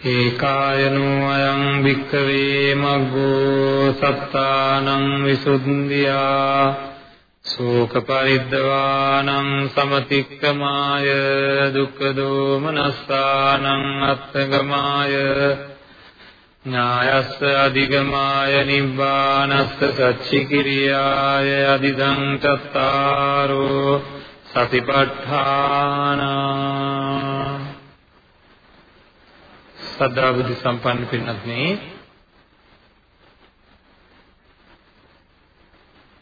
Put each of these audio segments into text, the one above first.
ඒකායනෝ අයං වික්කවේ මග්ගෝ සත්තානං විසුද්ධියා ශෝක පරිද්දවානං සමතික්කමාය දුක්ඛ දෝමනස්සානං අත්තගමාය ඥායස්ස අධිගමාය නිබ්බානස්ස සච්චිකිරියාය අදිදං චත්තාරෝ සතිපට්ඨානා සද්ධා බුද්ධ සම්පන්න පින්වත්නි.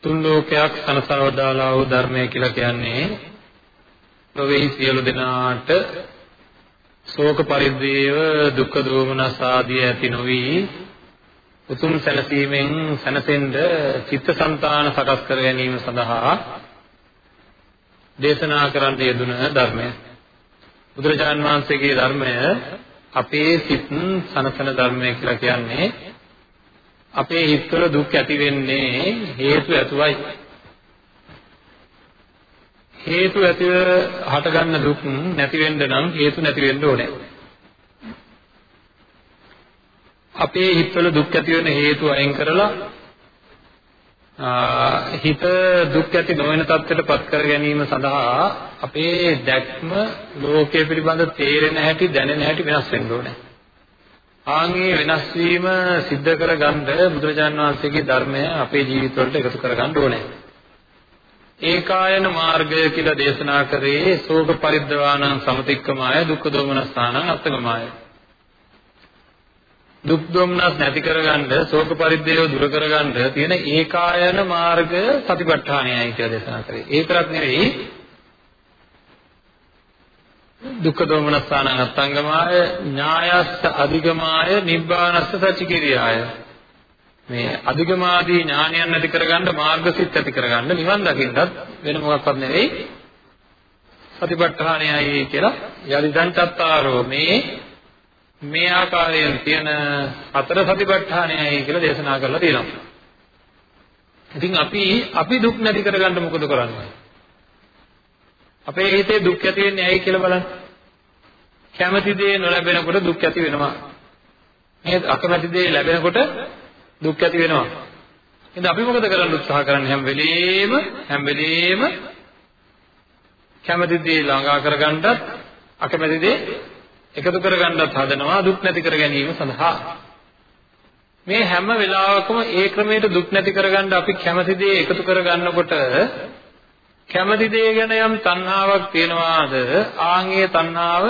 තුන් ලෝකයක් සනසවදාලා වූ ධර්මය කියලා කියන්නේ ලෝකෙහි සියලු දෙනාට ශෝක පරිද්දේව දුක්ඛ දෝමනස ආදී ඇති නොවි උතුම් සැනසීමෙන් සැනසෙන්න චිත්තසංතාන සකස් කර ගැනීම සඳහා දේශනා කරන්න යෙදුන ධර්මය. බුදුරජාන් වහන්සේගේ ධර්මය අපේ සිත් සනසන ධර්මය කියලා කියන්නේ අපේ හිතවල දුක් ඇති වෙන්නේ හේතු ඇතුවයි. හේතු ඇතිව හටගන්න දුක් නැති වෙන්න නම් හේතු නැති වෙන්න ඕනේ. අපේ හිතවල දුක් ඇති වෙන හේතු අයින් කරලා හිත දුක් ඇති නොවන තත්ත්වයට පත් කර ගැනීම සඳහා අපේ දැක්ම ලෝකයේ පිළිබඳ තේරෙන හැටි දැනෙන හැටි වෙනස් වෙන්න ඕනේ. ආන්ගේ වෙනස් වීම සිද්ධ කරගන්න බුදුරජාන් වහන්සේගේ ධර්මය අපේ ජීවිතවලට එකතු කරගන්න ඕනේ. ඒකායන මාර්ගය කියලා දේශනා කරේ ශෝක පරිද්දවානං සමතික්කමාය දුක්ඛ දෝමනස්ථානං අත්තගමාය. දුක් දුම්නස් නැති කරගන්න ශෝක පරිද්දේව දුර කරගන්න තියෙන ඒකායන මාර්ගය සතිපට්ඨානයයි කියලා දේශනා කරේ. ඒ තරක් නෙවෙයි දුක්ඛ දෝමනස්ථානං අත්ංගමාය ඥායස්ස අධිගමාය නිබ්බානස්ස සච්චිකිරියාය මේ අධිගමාදී ඥානයන් ඇති කරගන්න මාර්ගසිත ඇති කරගන්න නිවන් දකින්නත් වෙන මොකක්වත් නෙවෙයි සතිපට්ඨානයයි කියලා යලිදං චත්තාරෝ මේ මේ ආකාරයෙන් තියෙන හතර සතිපට්ඨානයයි කියලා දේශනා කරලා තියෙනවා. ඉතින් අපි අපි දුක් නැති කරගන්න මොකද කරන්නේ? අපේ හිතේ දුක් ඇති වෙන්නේ ඇයි කියලා බලන්න. කැමති දේ නොලැබෙනකොට දුක් ඇති වෙනවා. නේද? අකමැති දේ ලැබෙනකොට දුක් ඇති වෙනවා. එහෙනම් අපි මොකද කරන්න උත්සාහ කරන්නේ හැම වෙලේම හැම වෙලේම කැමති දේ ළඟා කරගන්නත් අකමැති දේ එකතු කරගන්නත් හදනවා දුක් නැති කර ගැනීම සඳහා. මේ හැම වෙලාවකම ඒ ක්‍රමයට දුක් නැති කරගන්න අපි කැමති දේ එකතු කරගන්නකොට කැමති දේ ගැන යම් තණ්හාවක් තියෙනවාද? ආන්ගේ තණ්හාව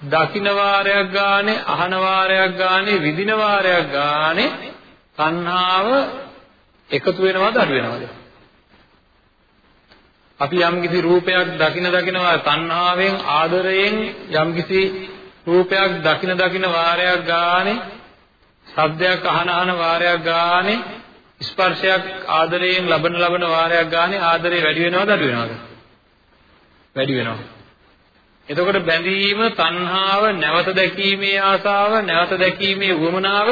දකින්න වාරයක් ගානේ අහන වාරයක් ගානේ විඳින වාරයක් ගානේ තණ්හාව එකතු වෙනවද අඩු වෙනවද? අපි යම්කිසි රූපයක් දකින දකිනවා තණ්හාවෙන් ආදරයෙන් යම්කිසි රූපයක් දකින දකින වාරයක් ගානේ ශබ්දයක් අහන අහන වාරයක් ගානේ ස්පර්ශයක් ආදරයෙන් ලබන ලබන වාරයක් ගානේ ආදරේ වැඩි වෙනවද අඩු වෙනවද? වැඩි වෙනවා. එතකොට බැඳීම තණ්හාව නැවත දැකීමේ ආසාව නැවත දැකීමේ උවමනාව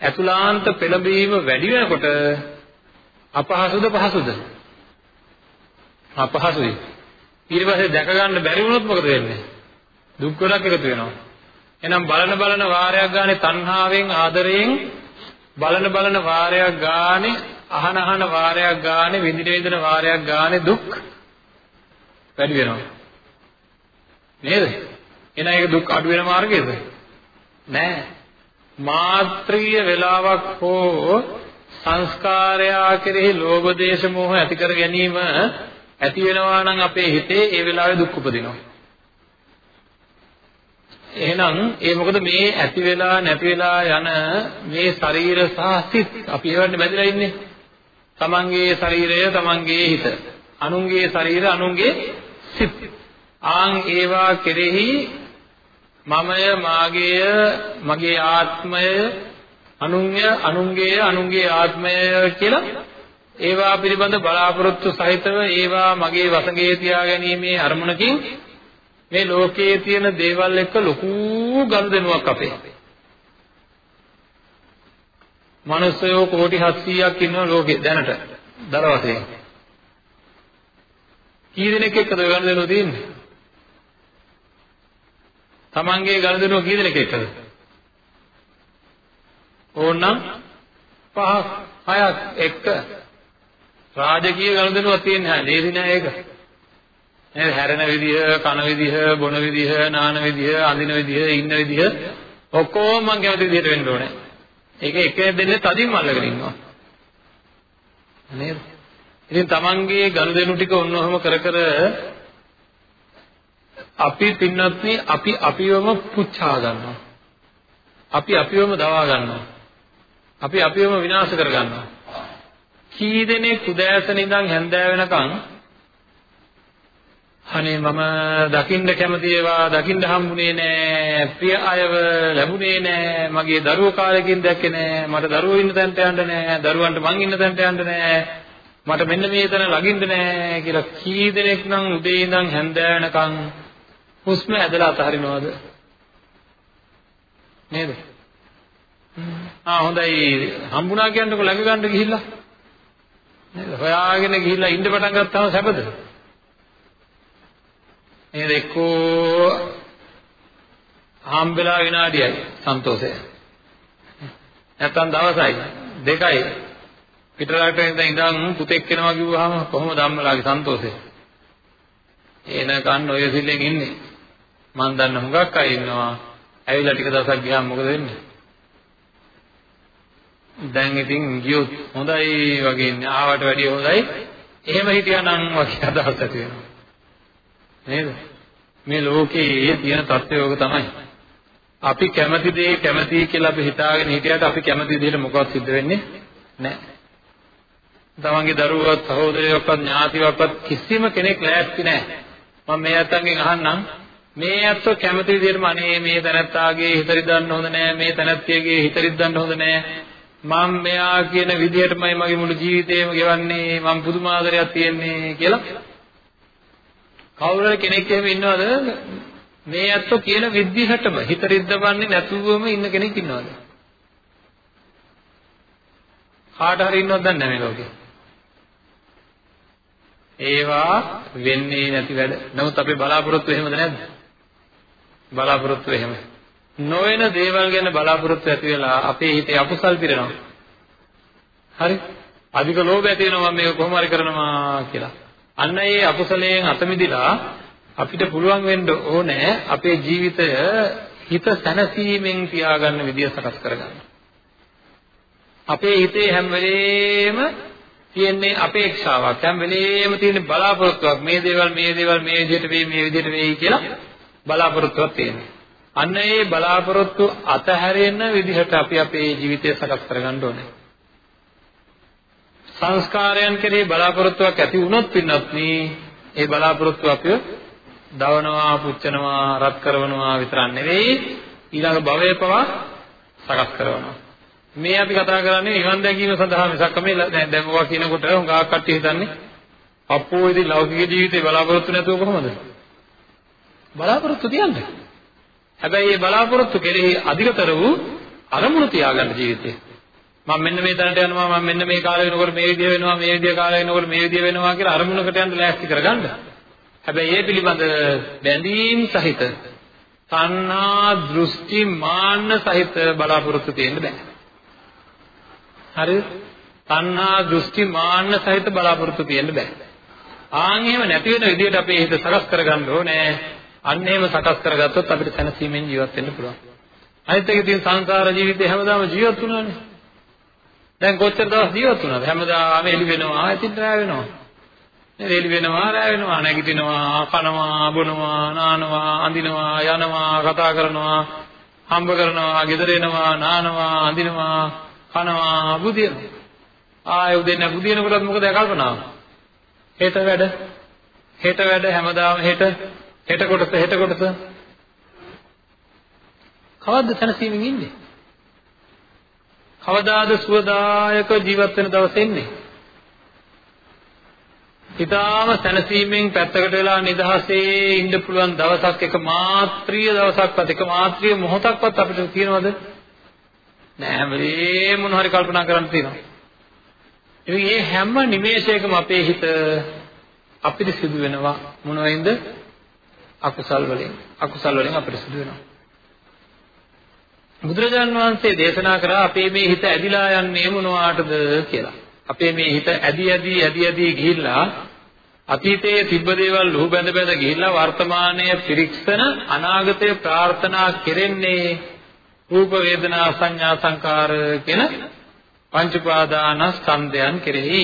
ඇතුලාන්ත පෙළඹීම වැඩි වෙනකොට අපහසුද පහසුද? අපහසුයි. ඊට පස්සේ දැක ගන්න බැරි වුණොත් මොකද වෙන්නේ? දුක් ගොඩක් එකතු වෙනවා. එහෙනම් බලන බලන වාරයක් ගානේ තණ්හාවෙන් ආදරයෙන් බලන බලන වාරයක් ගානේ අහන අහන වාරයක් ගානේ විඳින විඳින වාරයක් ගානේ දුක් වැඩි වෙනවා. නේද? එහෙනම් ඒක දුක් අඩු වෙන මාර්ගයද? නෑ. මාත්‍රීය වේලාවක් හෝ සංස්කාරයා කෙරෙහි ලෝභ දේශ මොහ ඇති කර ගැනීම ඇති වෙනවා නම් අපේ හිතේ ඒ වෙලාවේ දුක් උපදිනවා. එහෙනම් ඒ මොකද මේ ඇති වෙලා නැති වෙලා යන මේ ශරීර සහ සිත් අපි ඒවට බැඳලා ඉන්නේ. තමන්ගේ ශරීරය තමන්ගේ හිත. අනුන්ගේ ශරීර අනුන්ගේ සිත්. ආන් ඒවා කෙරෙහි මමය මාගේය මගේ ආත්මය අනුන්ය අනුන්ගේ අනුන්ගේ ආත්මය කියලා ඒවා පිළිබඳ බලාපොරොත්තු සහිතව ඒවා මගේ වසඟේ තියා ගැනීමේ අරමුණකින් මේ ලෝකයේ තියෙන දේවල් එක්ක ලොකු ගනුදෙනුවක් අපේ. මනුස්සයෝ කෝටි 700ක් ඉන්නවා ලෝකේ දැනට දල වශයෙන්. කී දෙනෙක් එක්කද ගනුදෙනුව තියෙන්නේ? Tamange ගනුදෙනුව කී දෙනෙක් එක්කද? ඕනනම් පහක් හයක් එක්ක රාජකීය ගනුදෙනුවක් තියෙන්නේ නැහැ. නේද නෑ ඒක. නේද? හැරෙන විදිහ, කන විදිහ, බොන විදිහ, නාන විදිහ, අඳින විදිහ, ඉන්න විදිහ ඔක්කොම මම කැමති විදිහට වෙන්න ඕනේ. ඒක එක දෙන්නේ තදින්ම අල්ලගෙන ඉන්නවා. නේද? ඉතින් Tamanගේ ගනුදෙනු ටික ඔන්නෝම කර කර අපි පින්නත් අපි අපිවම පුච්චා ගන්නවා. අපි අපිවම දවා ගන්නවා. අපි අපිවම විනාශ කර ගන්නවා. කී දෙනෙක් උදෑසන ඉඳන් හැන්දෑ වෙනකන් අනේ මම දකින්න කැමති ඒවා දකින්න හම්බුනේ නෑ. ප්‍රිය අයව ලැබුණේ නෑ. මගේ දරුවෝ කාලෙකින් දැක්කේ නෑ. මට දරුවෝ ඉන්න තැනට යන්න නෑ. දරුවන්ට මං ඉන්න තැනට යන්න නෑ. මට මෙන්න මේ තැන ළඟින්ද නෑ කියලා කී දෙනෙක් නම් උදේ ඉඳන් හැන්දෑ වෙනකන් හුස්ම ඇදලා අතහරිනවද? නේද? ආ හොඳයි. හම්බුණා කියන්නකො ළඟ ගන්න ගිහිල්ලා. නේද? හොයාගෙන ගිහිල්ලා ඉන්න පටන් ගත්තාම සැපද? නේද? එක්කෝ හම්බෙලා විනාඩියයි සන්තෝෂය. නැත්තම් දවසයි දෙකයි. පිටරට ඉඳන් ඉඳන් පුතෙක් වෙනවා කිව්වහම කොහොමද අම්මලාගේ සන්තෝෂය? එනකන් ඔය සිල්ලෙන් ඉන්නේ. මං දන්න හුඟක් අය ඉන්නවා. ඇවිල්ලා ටික දවසක් ගියාම මොකද වෙන්නේ? දැන් ඉතින් ගියොත් හොඳයි වගේ ඉන්නේ ආවට වැඩිය හොඳයි එහෙම හිටියානම් වගේ අදහස් ඇති වෙනවා නේද? මේ ලෝකයේ තියෙන තත්ත්වයෝග තමයි. අපි කැමති දේ කැමති කියලා අපි හිතාගෙන හිටියට අපි කැමති දේට මොකවත් සිද්ධ වෙන්නේ නැහැ. තමන්ගේ දරුවවත් සහෝදරයෝවත් ඥාතිවවත් කිසිම කෙනෙක් ලෑස්ති නැහැ. මම මේ අතංගෙන් අහන්නම් මේ අත්ව කැමති විදිහටම අනේ මේ තනත්තාගේ හිත රිදන්න හොඳ නෑ මේ තනත්තියගේ හිත රිදන්න හොඳ නෑ මම මෙයා කියන විදිහටමයි මගේ මුළු ජීවිතේම ගෙවන්නේ මම පුදුමාදරයක් තියෙන්නේ කියලා. කවුරු කෙනෙක් එහෙම ඉන්නවද? මේ ඇත්තෝ කියන විදිහටම හිත රිද්දවන්නේ නැතුවම ඉන්න කෙනෙක් ඉන්නවද? කාට හරි ඉන්නවද දන්නේ නැහැ මේ ලෝකේ. ඒවා වෙන්නේ නැති වැඩ. නමුත් අපේ බලාපොරොත්තු එහෙමද නැද්ද? බලාපොරොත්තු එහෙම නොවන දේවල් ගැන බලාපොරොත්තු ඇති වෙලා අපේ හිතේ අකුසල් පිරෙනවා. හරි? අධික ලෝභය ඇති වෙනවා මම මේක කොහොම හරි කරනවා කියලා. අන්න ඒ අකුසලයෙන් අත මිදලා අපිට පුළුවන් වෙන්න ඕනේ අපේ ජීවිතය හිත සැනසීමෙන් තියාගන්න විදිය සකස් කරගන්න. අපේ හිතේ හැම වෙලේම තියෙන්නේ අපේක්ෂාවක්. හැම වෙලේම තියෙන බලාපොරොත්තුවක්. මේ දේවල් මේ දේවල් මේ විදිහට වෙයි මේ විදිහට වෙයි කියලා බලාපොරොත්තුවක් තියෙනවා. අන්න ඒ බලාපොරොත්තු අතහැරෙන විදිහට අපි අපේ ජීවිතය සකස් කරගන්න ඕනේ. සංස්කාරයන් කෙරෙහි බලාපොරොත්තුවක් ඇති වුණොත් පින්නත් ඒ බලාපොරොත්තු අපිව දවනවා පුච්චනවා රත් කරනවා විතරක් නෙවෙයි ඊළඟ භවය පවා සකස් කරනවා. මේ අපි කතා කරන්නේ නිවන් දැකීම සඳහා මිසක් මේ දැන් දැන් ඔවා කියනකොට හුඟක් කට්ටිය හිතන්නේ අප්පෝ ඉතින් ලෞකික ජීවිතේ බලාපොරොත්තු නැතුව කොහොමද? බලාපොරොත්තු තියන්නේ. හැබැයි මේ බලාපොරොත්තු කෙරෙහි අධිකතර වූ අරමුණු තියාගන්න ජීවිතේ මම මෙන්න මේ තැනට යනවා මම මෙන්න මේ කාලේ වෙනකොට මේ විදිය වෙනවා මේ විදිය කාලේ වෙනකොට මේ විදිය වෙනවා කියලා අරමුණකට යන්න ලෑස්ති කරගන්න. හැබැයි ඒ පිළිබඳ බැඳීම් සහිත තණ්හා දෘෂ්ටි මාන්න සහිත බලාපොරොත්තු තියෙන්න බෑ. හරිද? තණ්හා දෘෂ්ටි මාන්න සහිත බලාපොරොත්තු තියෙන්න බෑ. ආන් එහෙම නැති වෙන විදිහට අපේ හිත සකස් කරගන්න ඕනේ. අන්න එහෙම සකස් කරගත්තොත් අපිට සැනසීමෙන් ජීවත් වෙන්න පුළුවන්. අනිත් එක ඉතින් සංසාර ජීවිතේ හැමදාම ජීවත් වුණානේ. දැන් කොච්චර දවස් ජීවත් වුණාද? හැමදාම එළි වෙනවා, ඉතින් රැ වෙනවා. නේද? එළි වෙනවා, රැ වෙනවා, නැගිටිනවා, කනවා, බොනවා, නානවා, අඳිනවා, යනවා, කතා කරනවා, හම්බ කරනවා, ගෙදර එනවා, නානවා, අඳිනවා, කනවා, බුදිනවා. ආයෙ උදේ නැ බුදිනකොටත් මොකද කල්පනාව? හෙට වැඩ. හෙට වැඩ හැමදාම හෙට හෙට කොටස හෙට කොටස කවද්ද තනසීමෙන් ඉන්නේ? කවදාද සුවදායක ජීවත් වෙන දවස එන්නේ? ඊටාම සැනසීමෙන් පැත්තකට වෙලා නිදහසේ ඉන්න පුළුවන් දවසක් එක මාත්‍රීය දවසක්වත් එක මාත්‍රීය මොහොතක්වත් අපිට තියෙනවද? නෑ හැම වෙලේම මොන හරි කල්පනා කරන්න තියෙනවා. ඉතින් මේ හැම නිමේෂයකම අපේ හිත අපිට සිදු වෙනවා මොන වෙයින්ද? අකුසල් වලින්. අකුසල් වලින් අපිට සිදු වෙනවා. බුදුරජාන් වහන්සේ දේශනා කරා අපේ මේ හිත ඇදිලා යන්නේ මොනවාටද කියලා. අපේ මේ හිත ඇදි ඇදි ඇදි ඇදි ගිහිල්ලා අතීතයේ තිබ්බ දේවල් ලුහු බැඳ බැඳ ගිහිල්ලා වර්තමානයේ පිරික්සන අනාගතයේ ප්‍රාර්ථනා කෙරෙන්නේ රූප වේදනා සංඥා සංකාර කියන පංච උපාදානස්කන්ධයන් කෙරෙහි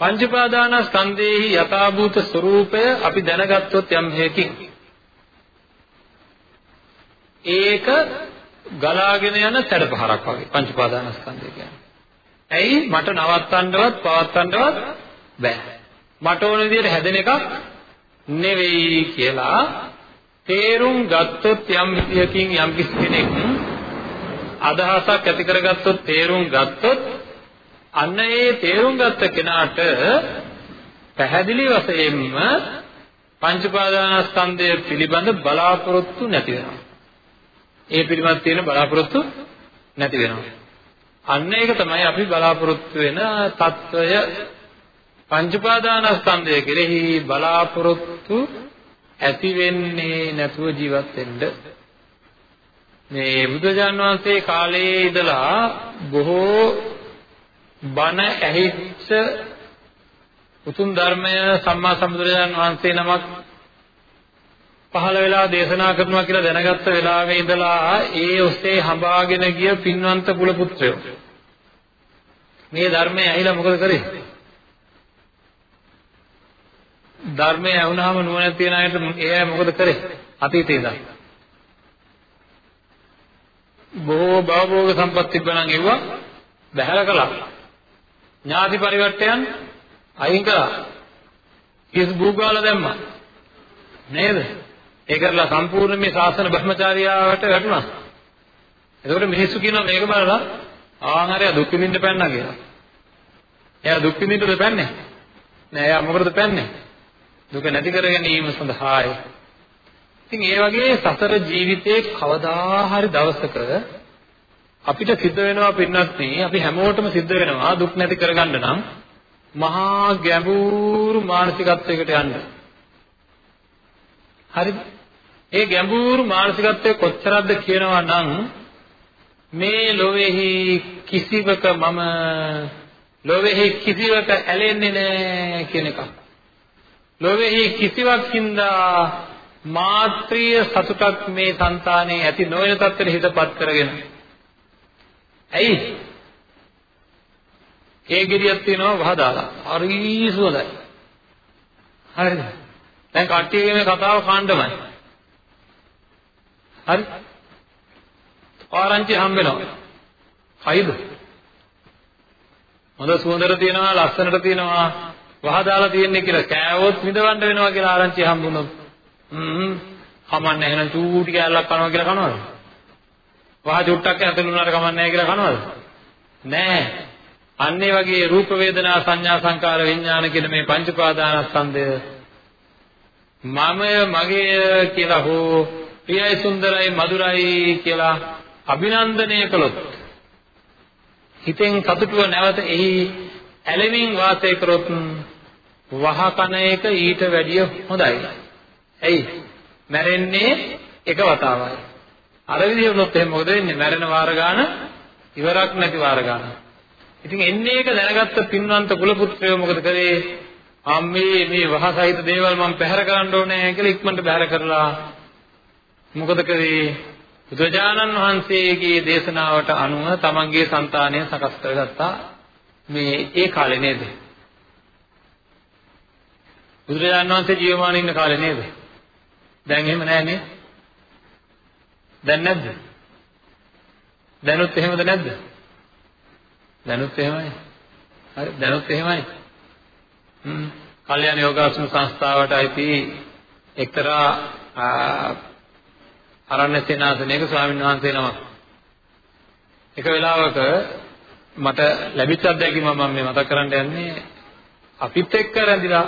පංච උපාදානස්කන්ධේහි යථාභූත ස්වરૂපය අපි දැනගත්තොත් යම් හේකින් ඒක ගලාගෙන යන සැඩපහරක් වගේ පංච උපාදානස්කන්ධය කියන්නේ. ඇයි මට නවත්තන්නවත් පවත්තන්නවත් බෑ. මට ඕන විදිහට හැදෙන එකක් නෙවෙයි කියලා තේරුම් ගත්තොත් යම් විදියකින් යම් කෙනෙක් අදහසක් ඇති කරගත්තොත් තේරුම් ගත්තොත් අන්න ඒ තේරුම් ගත්ත කෙනාට පැහැදිලි වශයෙන්ම පංච පාදානස්කන්ධය පිළිබඳ බලාපොරොත්තු නැති වෙනවා. ඒ පිළිබඳ තියෙන බලාපොරොත්තු නැති වෙනවා. අන්න ඒක තමයි අපි බලාපොරොත්තු වෙන తত্ত্বය පංච පාදානස්කන්ධය කෙරෙහි බලාපොරොත්තු ඇති වෙන්නේ නැතුව ජීවත් වෙන්න මේ බුදුජාන් වහන්සේ කාලයේ ඉඳලා බොහෝ බණ ඇහිච්ච උතුම් ධර්මය සම්මා සම්බුදුරජාන් වහන්සේ නමක් පහළ වෙලා දේශනා කරනවා කියලා දැනගත්ත වෙලාවේ ඉඳලා ඒ ඔස්සේ හඹාගෙන ගිය පින්වන්ත කුල පුත්‍රයෝ මේ ධර්මය ඇහිලා මොකද කරේ? ධර්මය ඇහුනහම නුවණ තියෙන අයට ඒ අය මොකද කරේ? අතීතේ ඉඳන්. බොහෝ භවෝග සම්පත් තිබ්බනම් ඒවා බහැර කළා. ඥාති පරිවර්තයන් අයින් කළා. කිස් භූගාල දැම්මා. නේද? ඒ කරලා සම්පූර්ණ මේ ශාසන බ්‍රහ්මචාරියාවට වැටුණා. එතකොට මිනිස්සු කියනවා මේක බලලා ආහාරය දුක් විඳින්න පැන්නා කියලා. එයා දුක් විඳින්නද පැන්නේ? නෑ එයා මොකටද පැන්නේ? දුක නැති කර ගැනීම සඳහායි. ඉතින් ඒ වගේ සතර ජීවිතේ කවදා හරි දවසක අපිට සිද්ධ වෙනවා පින්නත් අපි හැමෝටම සිද්ධ වෙනවා දුක් නැති කරගන්න නම් මහා ගැඹුරු මානසිකත්වයකට යන්න. හරිද? ඒ ගැඹුරු මානසිකත්වය කොච්චරක්ද කියනවා නම් මේ ලෝකෙහි කිසිවක මම ලෝකෙහි කිසිවක ඇලෙන්නේ නැහැ කියන එක. ලෝකෙහි කිසිවක් හින්දා මාත්‍රීය සතුටක් මේ సంతානේ ඇති නොවන තත්ත්වෙට හිතපත් කරගෙන. ඇයි? ඒ ගෙඩියක් තියෙනවා වහ දාලා. හරි සුවඳයි. හරිද? දැන් කට්ටියගේ මේ කතාව කාණ්ඩමයි. හරි? ආරංචි හම්බ වෙනවා. කයිද? හොඳ සුවඳට තියෙනවා, ලස්සනට තියෙනවා, වහ දාලා තියෙන්නේ කියලා කෑවොත් විඳවන්න වෙනවා කියලා ආරංචි හම්බුනොත්. හ්ම්. කමන්නේ එහෙනම් චූටි කෑල්ලක් කනවා කියලා කනවද? වහ චුට්ටක් ඇතුළුනාට කමන්නේ නැහැ කියලා කනවද? නෑ. අන්න ඒ වගේ රූප වේදනා සංඥා සංකාර විඥාන කියන මේ පංච පාදානස්කන්ධය මමය මගේය කියලා හෝ ප්‍රියයි සුන්දරයි මధుරයි කියලා අභිනන්දනය කළොත් හිතෙන් සතුටුව නැවත එහි ඇලෙමින් වාසය කරොත් වහකන එක ඊට වැඩිය හොඳයි. ඇයි? මැරෙන්නේ එක වතාවයි. අර විදිහ වුණොත් එහෙනම් මොකද වෙන්නේ? මැරෙන වාර ගාන ඉවරක් නැති වාර ගාන. ඉතින් එන්නේ එක දැනගත්ත පින්වන්ත කුල පුත්‍රයෝ මොකද කරේ? අම්මේ මේ වහසහිත දේවල් මම පැහැර කරන්න ඕනේ කියලා ඉක්මනට පැහැර කරලා මොකද කරේ? බුදුජානන් වහන්සේගේ දේශනාවට අනුව තමන්ගේ సంతානය සකස් කරගත්තා මේ ඒ කාලේ නේද? බුදුරජාණන් වහන්සේ ජීවමාන ඉන්න කාලේ නේද? දැන් එහෙම නැහැ නේද? දැන් නැද්ද? දැනුත් එහෙමද නැද්ද? දැනුත් එහෙමයි. හරි දැනුත් එහෙමයි. හ්ම්. කල්යාණ යෝගාසන සංස්ථාවට අයිති එක්තරා අරණ්‍ය සේනාසනයක ස්වාමීන් වහන්සේ නමක්. එක වෙලාවක මට ලැබිච්ච අත්දැකීම මම මේ මතක් කරන්න යන්නේ අපිත් එක්ක රැඳිලා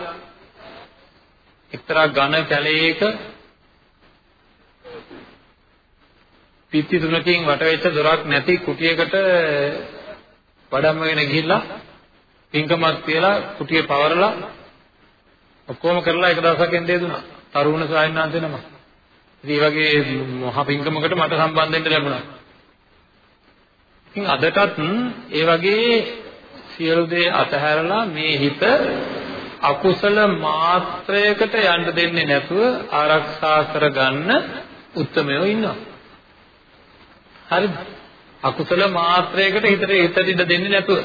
එක්තරා ඝන කැලේක පිටි තුනකින් වට වෙච්ච දොරක් නැති කුටියකට වඩම්මගෙන ගිහිල්ලා පින්කමක් තියලා කුටිය පවරලා ඔක්කොම කරලා එක දවසක් එන්නේ දුනා. තරුණ ස්වාමීන් වහන්සේ නම. ඉතින් මේ වගේ මහා පින්කමකට මට සම්බන්ධ වෙන්න ලැබුණා. ඉතින් අදටත් ඒ වගේ සියලු දේ අතහැරලා මේ හිත අකුසල මාත්‍රයකට යන්න දෙන්නේ නැතුව ආරක්ෂා කරගන්න උත්මයෝ ඉන්නවා. හරිද? අකුසල මාත්‍රයකට හිතට හිතට ඉඳ දෙන්නේ නැතුව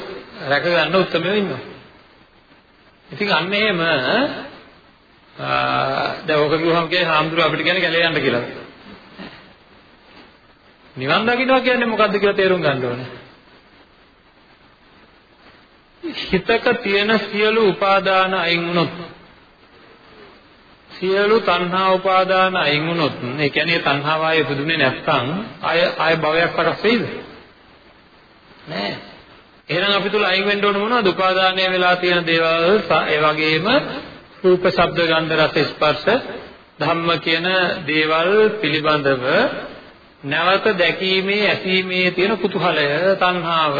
රැක ගන්න උත්මයෝ ඉන්නවා. ඉතින් අන්න එහෙම දැන් ඕක කිව්වම කියන්නේ හාමුදුරුව අපිට කියන්නේ කැලේ යන්න කියලා. නිවන් දකින්නවා කියන්නේ මොකද්ද කියලා තේරුම් ගන්න ඕනේ. හිතක තියෙන සියලු උපාදාන අයින් වුණොත් සියලු තණ්හා උපාදාන අයින් වුණොත් ඒ කියන්නේ තණ්හාව ආයේ පුදුනේ නැත්නම් ආය ආය භවයක් වරස් වෙයිද? නෑ. එහෙනම් අපි තුල අයින් වෙන්න ඕන මොනවද? උපාදානය වෙලා තියෙන දේවල් ඒ වගේම රූප ශබ්ද ගන්ධ රස ස්පර්ශ ධම්ම කියන දේවල් පිළිබඳව නැවත දැකීමේ ඇසීමේ තියෙන කුතුහලය තණ්හාව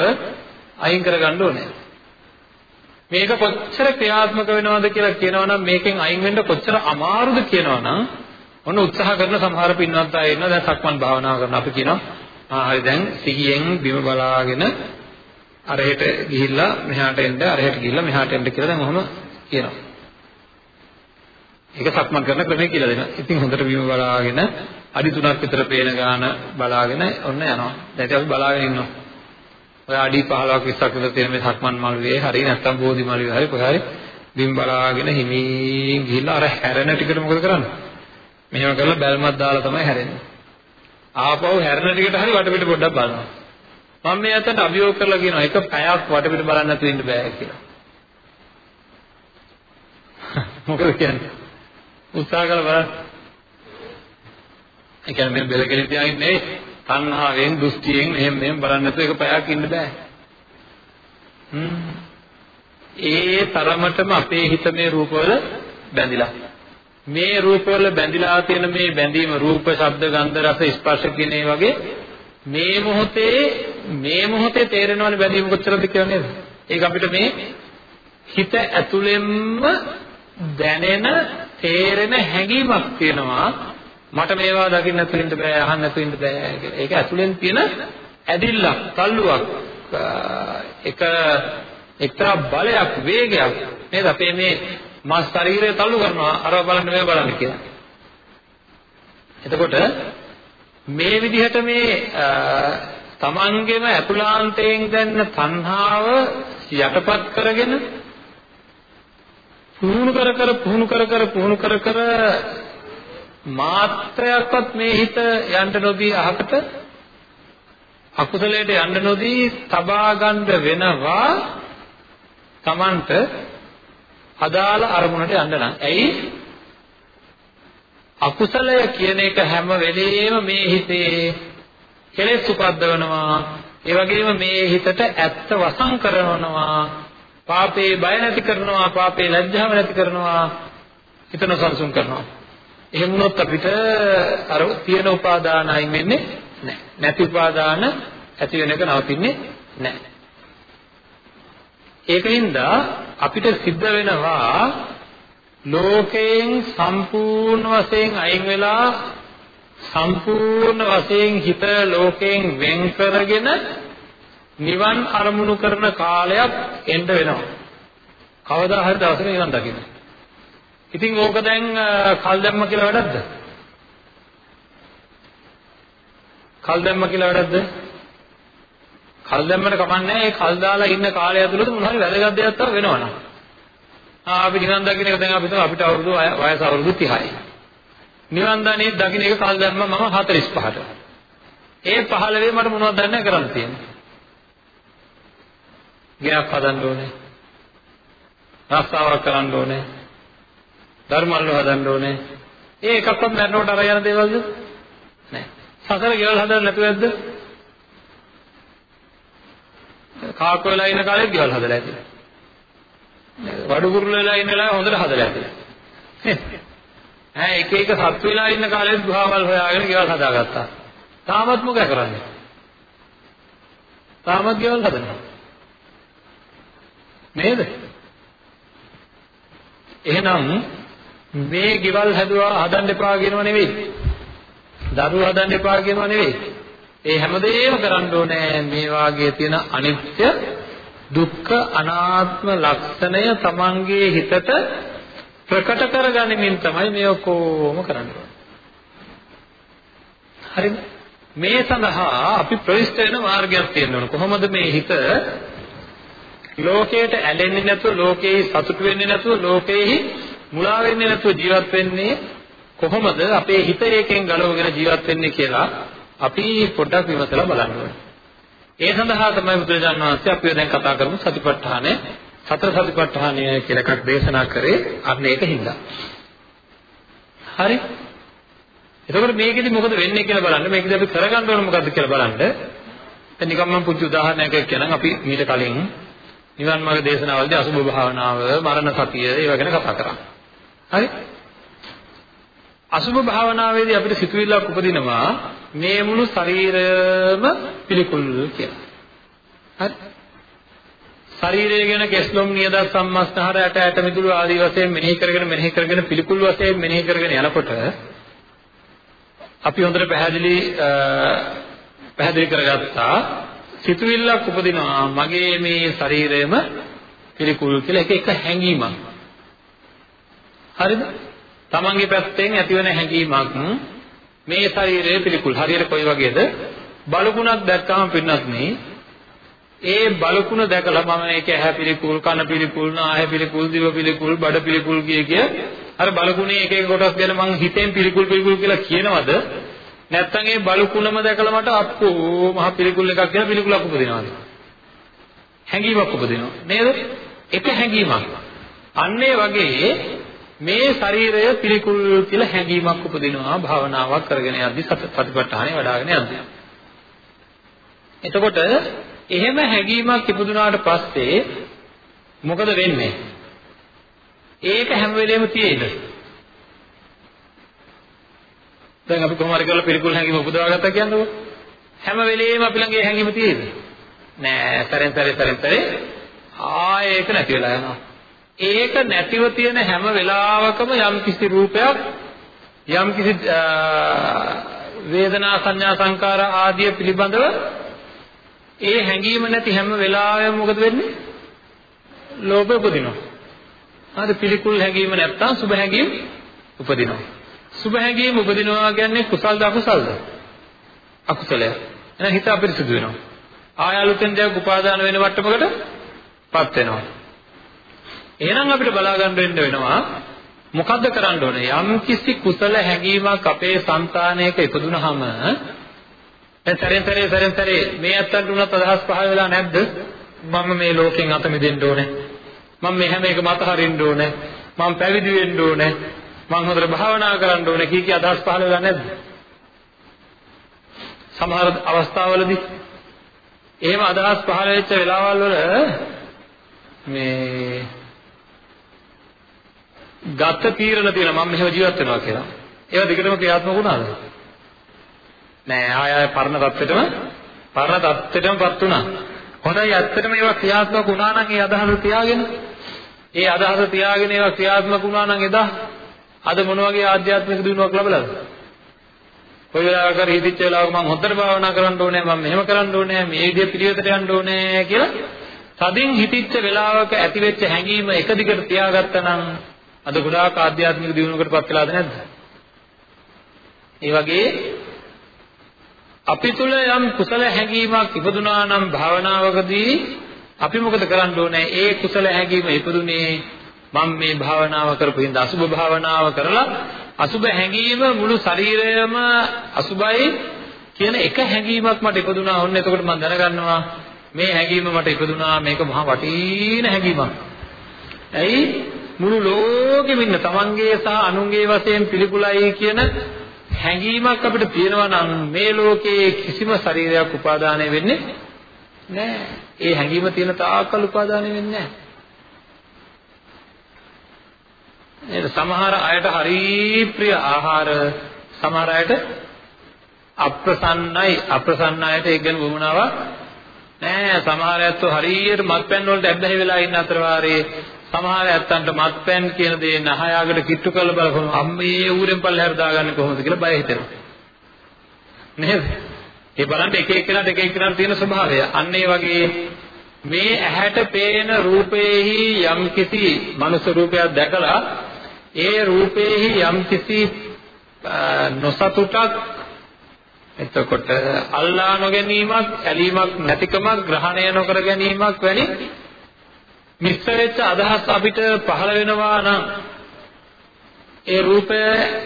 අයින් කරගන්න ඕනේ. මේක කොච්චර ක්‍රියාත්මක වෙනවද කියලා කියනවනම් මේකෙන් අයින් වෙන්න කොච්චර අමාරුද කියනවනම් ඔන්න උත්සාහ කරන සමහර පින්වත් අය ඉන්නවා දැන් සක්මන් භාවනා කරන අපි කියනවා ආ හරි දැන් සිහියෙන් බිම බලාගෙන අරහෙට ගිහිල්ලා මෙහාට එන්න අරහෙට ගිහිල්ලා මෙහාට එන්න කියලා දැන් ඔහොම කියනවා. ඒක සක්මන් කරන ක්‍රමය කියලා දෙනවා. ඉතින් හොඳට බිම බලාගෙන අඩි 3ක් විතර පේන ගාන බලාගෙන ඔන්න යනවා. දැන් අපි බලාගෙන ඉන්නවා. ඔය අඩි 15ක් 20ක් විතර තියෙන මේ සක්මන් මළුවේ හරි නැත්නම් බෝධි මළුවේ හරි කොහේ හරි බිම් බලාගෙන හිමින් ගිහිල්ලා අර හැරෙන ටිකට මොකද කරන්නේ? මෙහෙම කරලා බැල්මක් දාලා තමයි හැරෙන්නේ. ආපහු හැරෙන ටිකට හරි වටපිට පොඩ්ඩක් බලනවා. මම මේ අතට අභියෝග කරලා කියනවා එක පැයක් වටපිට බලන්න නැතුව ඉන්න බෑ කියලා. මොකද කියන්නේ? උත්සාහ කරලා බලන්න. ඒ කියන්නේ මේ බෙල කෙලින් තියාගෙන නෙවෙයි තණ්හාවෙන් දෘෂ්ටියෙන් එහෙම මෙහෙම බලන්න නැතුව එක පැයක් ඉන්න බෑ. ඒ තරමටම අපේ හිත මේ රූපවල බැඳිලා. මේ රූපවල බැඳිලා තියෙන මේ බැඳීම රූප, ශබ්ද, ගන්ධ, රස, ස්පර්ශ කියන ඒ වගේ මේ මොහොතේ මේ මොහොතේ තේරෙනවනේ බැඳීම කොච්චරද කියලා නේද? ඒක අපිට මේ හිත ඇතුළෙන්ම දැනෙන තේරෙන හැඟීමක් තියෙනවා මට මේවා දකින්න නැතුව ඉන්න බෑ අහන්න නැතුව ඉන්න බෑ කියලා. ඒක ඇතුලෙන් තියෙන ඇදිල්ලක්, තල්ලුවක්, එක එක්තරා බලයක්, වේගයක් නේද? අපේ මේ මාස් ශරීරය තල්ලු කරනවා අර බලන්න මේ බලන්න කියලා. එතකොට මේ විදිහට මේ තමන්ගේම අතුලාන්තයෙන් දැන්න තණ්හාව යටපත් කරගෙන පුහුණු කර කර පුහුණු කර කර පුහුණු කර කර මාත්‍රයක්වත් මේ හිත යන්න නොදී අහකට අකුසලයට යන්න නොදී තබා ගන්න වෙනවා Tamanට අදාළ අරමුණට යන්න නම්. ඇයි? අකුසලය කියන එක හැම වෙලෙම මේ හිතේ කෙලෙස් උපද්දවනවා. ඒ වගේම මේ හිතට ඇත්ත වසං කරනවා. පාපේ බය නැති කරනවා පාපේ ලැජ්ජාව නැති කරනවා. හිතන සංසුන් කරනවා. එහෙම වුණොත් අපිට අර තියෙන උපාදාන අයින් වෙන්නේ නැහැ. නැති උපාදාන ඇති වෙන එක නවතින්නේ නැහැ. ඒකින්ද අපිට සිද්ධ වෙනවා ලෝකයෙන් සම්පූර්ණ වශයෙන් අයින් වෙලා සම්පූර්ණ වශයෙන් හිත ලෝකයෙන් වෙන් කරගෙන නිවන් අරමුණු කරන කාලයක් එන්න වෙනවා. කවදා හරි දවසක නිවන් දකින්න. ඉතින් ඕක දැන් කල් දැම්ම කියලා වැඩක්ද? කල් දැම්ම කියලා වැඩක්ද? කල් දැම්මට කමන්නේ ඒ කල් දාලා ඉන්න කාලය ඇතුළත මොන හරි වැදගත් දෙයක් තව වෙනවනම්. ආ අපි නිවන් දකින්න එක දැන් අපි හිතමු අපිට අවුරුදු වයස අවුරුදු 30යි. නිවන් දනේ දකින්න එක කල් දැම්ම මම 45ට. ඒ 15 මට මොනවද දැනන්න කරන්න තියෙන්නේ? ගයක් හදන්න ඕනේ. රස්සාවක් කරන්න ඕනේ. ධර්මල්ල හදන්න ඕනේ. ඒ එකක්වත් මරනකොට අර යන දේවල්ද? නෑ. සසර ගෙවල් හදන්න නැතුව ඇද්ද? කාක වෙලා ඉන්න කාලෙත් ගෙවල් හදලා ඇති. වඩු කුරුල වෙලා ඉන්න වෙලාවේ හොඳට හදලා ඇති. ඈ එක එක සත් වෙලා ඉන්න කාලෙත් ගුහාවල් හොයාගෙන ගෙවල් හදාගත්තා. තාමත් මොකද කරන්නේ? තාමත් ගෙවල් හදනවා. නේද? එහෙනම් මේ ගෙවල් හැදුවා හදන්න එපා කියනව නෙවෙයි. දරුවෝ හදන්න එපා කියනව නෙවෙයි. ඒ හැමදේම කරන්න ඕනේ මේ වාගේ තියෙන අනිත්‍ය දුක්ඛ අනාත්ම ලක්ෂණය තමන්ගේ හිතට ප්‍රකට කරගනිමින් තමයි මේ ඔක්කොම කරන්නේ. හරිද? මේ සඳහා අපි ප්‍රවිෂ්ඨ වෙන මාර්ගයක් තියෙන්න ඕන. කොහොමද මේ හිත ලෝකයට ඇලෙන්නේ නැතුව ලෝකෙහි සතුට වෙන්නේ නැතුව ලෝකෙහි මුලා වෙන්නේ නැතුව ජීවත් වෙන්නේ කොහොමද අපේ හිත ඒකෙන් ගලවගෙන ජීවත් වෙන්නේ කියලා අපි පොඩ්ඩක් විමසලා බලන්න ඕනේ. ඒ සඳහා තමයි බුදුරජාණන් වහන්සේ අපිව දැන් කතා කරමු සතිපට්ඨානය සතර සතිපට්ඨානය කියලා එකක් දේශනා කරේ අන්න ඒක හින්දා. හරි? එතකොට මේකෙදි මොකද වෙන්නේ කියලා බලන්න මේකෙදි අපි කරගන්න ඕන මොකද්ද කියලා බලන්න. දැන් නිකම්ම පුංචි උදාහරණයක් කියනනම් අපි මීට කලින් නිවන් මාර්ග දේශනාවලදී අසුභ භාවනාව, මරණ සතිය ඒවා ගැන කතා කරා. හරි? අසුභ භාවනාවේදී අපිට සිතුවිල්ලක් උපදිනවා මේ මුළු ශරීරයම පිළිකුල් කියලා. හරි? ශරීරය ගැන කෙස්ලොම් නියද සම්මස්නහර ඇට ඇට මිදුළු ආදී වශයෙන් මෙනෙහි කරගෙන මෙනෙහි කරගෙන පිළිකුල් වශයෙන් මෙනෙහි කරගෙන යනකොට අපි හොඳට පැහැදිලි පැහැදිලි කරගත්තා සිතුවිල්ලක් උපදිනවා මගේ මේ ශරීරයම පිළිකුල් කියලා එක එක හැඟීමක්. හරිද? තමන්ගේ පැත්තෙන් ඇතිවන හැඟීමක් මේ ශරීරය පිළිකුල්. හරියට කොයි වගේද? බලුකුණක් දැක්කම පින්නත් නේ ඒ බලුකුණ දැකලා මම මේක ඇහැ පිළිකුල්, කන පිළිකුල්, නාය පිළිකුල්, දිව පිළිකුල්, බඩ පිළිකුල් කිය කිය අර බලුකුණේ එක එක කොටස් ගැන මං හිතෙන් පිළිකුල් පිළිකුල් කියලා කියනවද? නැත්තම් ඒ බලුකුණම දැකලා මට අප්පෝ මහ පිළිකුල් එකක් කියලා පිළිකුලක් උපදිනවාද? හැඟීමක් උපදිනවා. නේද? එක හැඟීමක්. අන්න වගේ මේ ශරීරය පිළිකුල් කියලා හැඟීමක් උපදිනවා භාවනාවක් කරගෙන යද්දි සතිපට්ඨානෙ වඩ아가න යද්දි. එතකොට එහෙම හැඟීමක් ඉපදුනාට පස්සේ මොකද වෙන්නේ? ඒක හැම වෙලෙම තියෙයිද? දැන් අපි කොහොම හරි කරලා පිළිකුල් හැඟීම උපදවා ගත්තා කියන්නකො. හැම වෙලෙම අපි ළඟ ඒ හැඟීම තියෙයිද? නෑ, සැරෙන් සැරේ සැරෙන් සැරේ ආයේ ඒක නැති වෙලා යනවා. ඒක නැතිව තියෙන හැම වෙලාවකම යම් කිසි රූපයක් යම් කිසි වේදනා සංඥා සංකාර ආදිය පිළිබඳව ඒ හැඟීම නැති හැම වෙලාවෙම මොකද වෙන්නේ? ලෝභය උපදිනවා. හරි පිළිකුල් හැඟීම නැත්තම් සුභ හැඟීම් උපදිනවා. සුභ හැඟීම් උපදිනවා කියන්නේ කුසල්ද අකුසල්ද? අකුසලයක්. එහෙනම් හිත අපිරිසුදු වෙනවා. ආය අලුතෙන් දෙයක් උපාදාන වෙන වට්ටමකටපත් වෙනවා. එහෙනම් අපිට බලා ගන්න වෙන්න වෙනවා මොකද්ද කරන්න ඕනේ? යම් කිසි කුසල හැඟීමක් අපේ సంతානයක ඉපදුනහම දැන් සැරෙන් සැරේ සැරෙන් සැරේ මේ අත්තන්ට උනත් අදහස් පහළ වෙලා නැද්ද? මම මේ ලෝකෙන් අත මිදෙන්න ඕනේ. මම මේ හැම එකම අතහරින්න ඕනේ. මම පැවිදි වෙන්න ඕනේ. මම හොඳට භාවනා කරන්න ඕනේ කී කී අදහස් පහළ වෙලා නැද්ද? සමහර අවස්ථාවලදී එහෙම අදහස් පහළ වෙච්ච වෙලාවල් වල මේ ගත තීරණ තියෙනවා මම මෙහෙම ජීවත් වෙනවා කියලා. ඒවා දිගටම ක්‍රියාත්මක වුණාද? නෑ ආය ආය පරණ தත්ත්වෙටම පරණ தත්ත්වෙටමපත් වුණා. හොඳයි ඇත්තටම ඒවා ක්‍රියාත්මක වුණා නම් ඒ අදහස තියාගෙන ඒ අදහස තියාගෙන ඒවා ක්‍රියාත්මක වුණා නම් එදා අද මොන වගේ ආධ්‍යාත්මික දිනුවක් ලැබලාද? කොයි වෙලාවක හරි හිතච්ච වෙලාවක මම හොඳට භාවනා කරන්න ඕනේ මම මෙහෙම කරන්න ඕනේ මේ විදිය පිළිවෙතට යන්න ඕනේ කියලා තදින් හිතච්ච වෙලාවක ඇතිවෙච්ච හැඟීම එක දිගට තියාගත්තා නම් අද ගොඩාක් ආධ්‍යාත්මික දිනුවකටපත් වෙලාද නැද්ද? ඒ වගේ අපි තුල යම් කුසල හැඟීමක් ඉපදුනා නම් භාවනාවකදී අපි මොකද කරන්න ඕනේ? ඒ කුසල හැඟීම ඉපදුනේ මම මේ භාවනාව කරපු හින්දා අසුභ භාවනාව කරලා අසුභ හැඟීම මුළු ශරීරයම අසුභයි කියන එක හැඟීමක් මට ඉපදුනා. ඔන්න එතකොට මම දැනගන්නවා මේ හැඟීම මට ඉපදුනා මේක මහා වටින හැඟීමක්. ඇයි මුළු ලෝකෙම ඉන්න තමන්ගේ සහ අනුන්ගේ වශයෙන් පිළිකුලයි කියන හැඟීමක් අපිට තියෙනවා නම් මේ ලෝකයේ කිසිම ශරීරයක් උපාදානය වෙන්නේ නැහැ. ඒ හැඟීම තියෙන තාක්කල් උපාදානය වෙන්නේ නැහැ. නේද? සමහර අයට හරි ප්‍රිය ආහාර සමහර අයට අප්‍රසන්නයි අප්‍රසන්න අයට ඒක ගැන වමනාවක් නෑ සමහර අයත් හරියට මත්පැන් වලට ඇබ්බැහි වෙලා ඉන්න අතර වාරේ සමහර ඇත්තන්ට මත්පැන් කියන දේ නහයාකට කිට්ටු කරලා බලපුවම අම්මේ ඌරෙන් පල්ලෙහාට දාගන්නේ කොහොමද කියලා බය හිතෙනවා. නේද? ඒ බලන්න එක එක්කෙනාට එක එක්කෙනාට තියෙන ස්වභාවය. අන්න ඒ වගේ මේ ඇහැට පේන රූපේහි යම්කිසි මනුෂ්‍ය රූපයක් දැකලා ඒ රූපේහි යම්කිසි නොසතුටක් එතකොට අල්ලා නොගැනීමක්, ඇලීමක් නැතිකමක්, ග්‍රහණය නොකර ගැනීමක් වැනි මිශ්‍ර වෙච්ච අදහස් අපිට පහළ වෙනවා නම් ඒ රූපය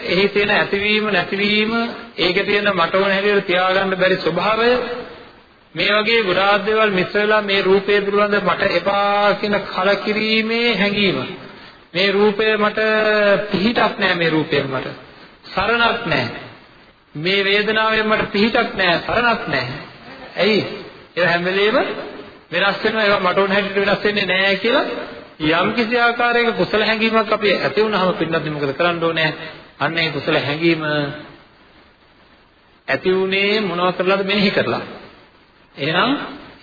එහි තියෙන ඇතිවීම නැතිවීම ඒකේ තියෙන මට ඕන හැටියට තියාගන්න බැරි ස්වභාවය මේ වගේ ගොඩාක් දේවල් මිශ්‍ර වෙලා මේ රූපය පිළිබඳ මට එපා කියන කලකිරීමේ හැඟීම. මේ රූපය මට පිහිටක් නෑ මේ රූපයෙන් මට. සරණක් නෑ. මේ වේදනාවෙන් මට පිහිටක් නෑ සරණක් නෑ. ඇයි? ඒ හැම වෙලේම වෙනස් වෙනවා. ඒවා මට ඕන හැටියට වෙනස් වෙන්නේ නැහැ කියලා යම් කිසි ආකාරයක කුසල හැඟීමක් අපි ඇති වුනහම පින්නත් මොකද කරන්න ඕනේ? අන්න ඒ කුසල හැඟීම ඇති උනේ මොනව කරලාද මෙනෙහි කරලා. එහෙනම්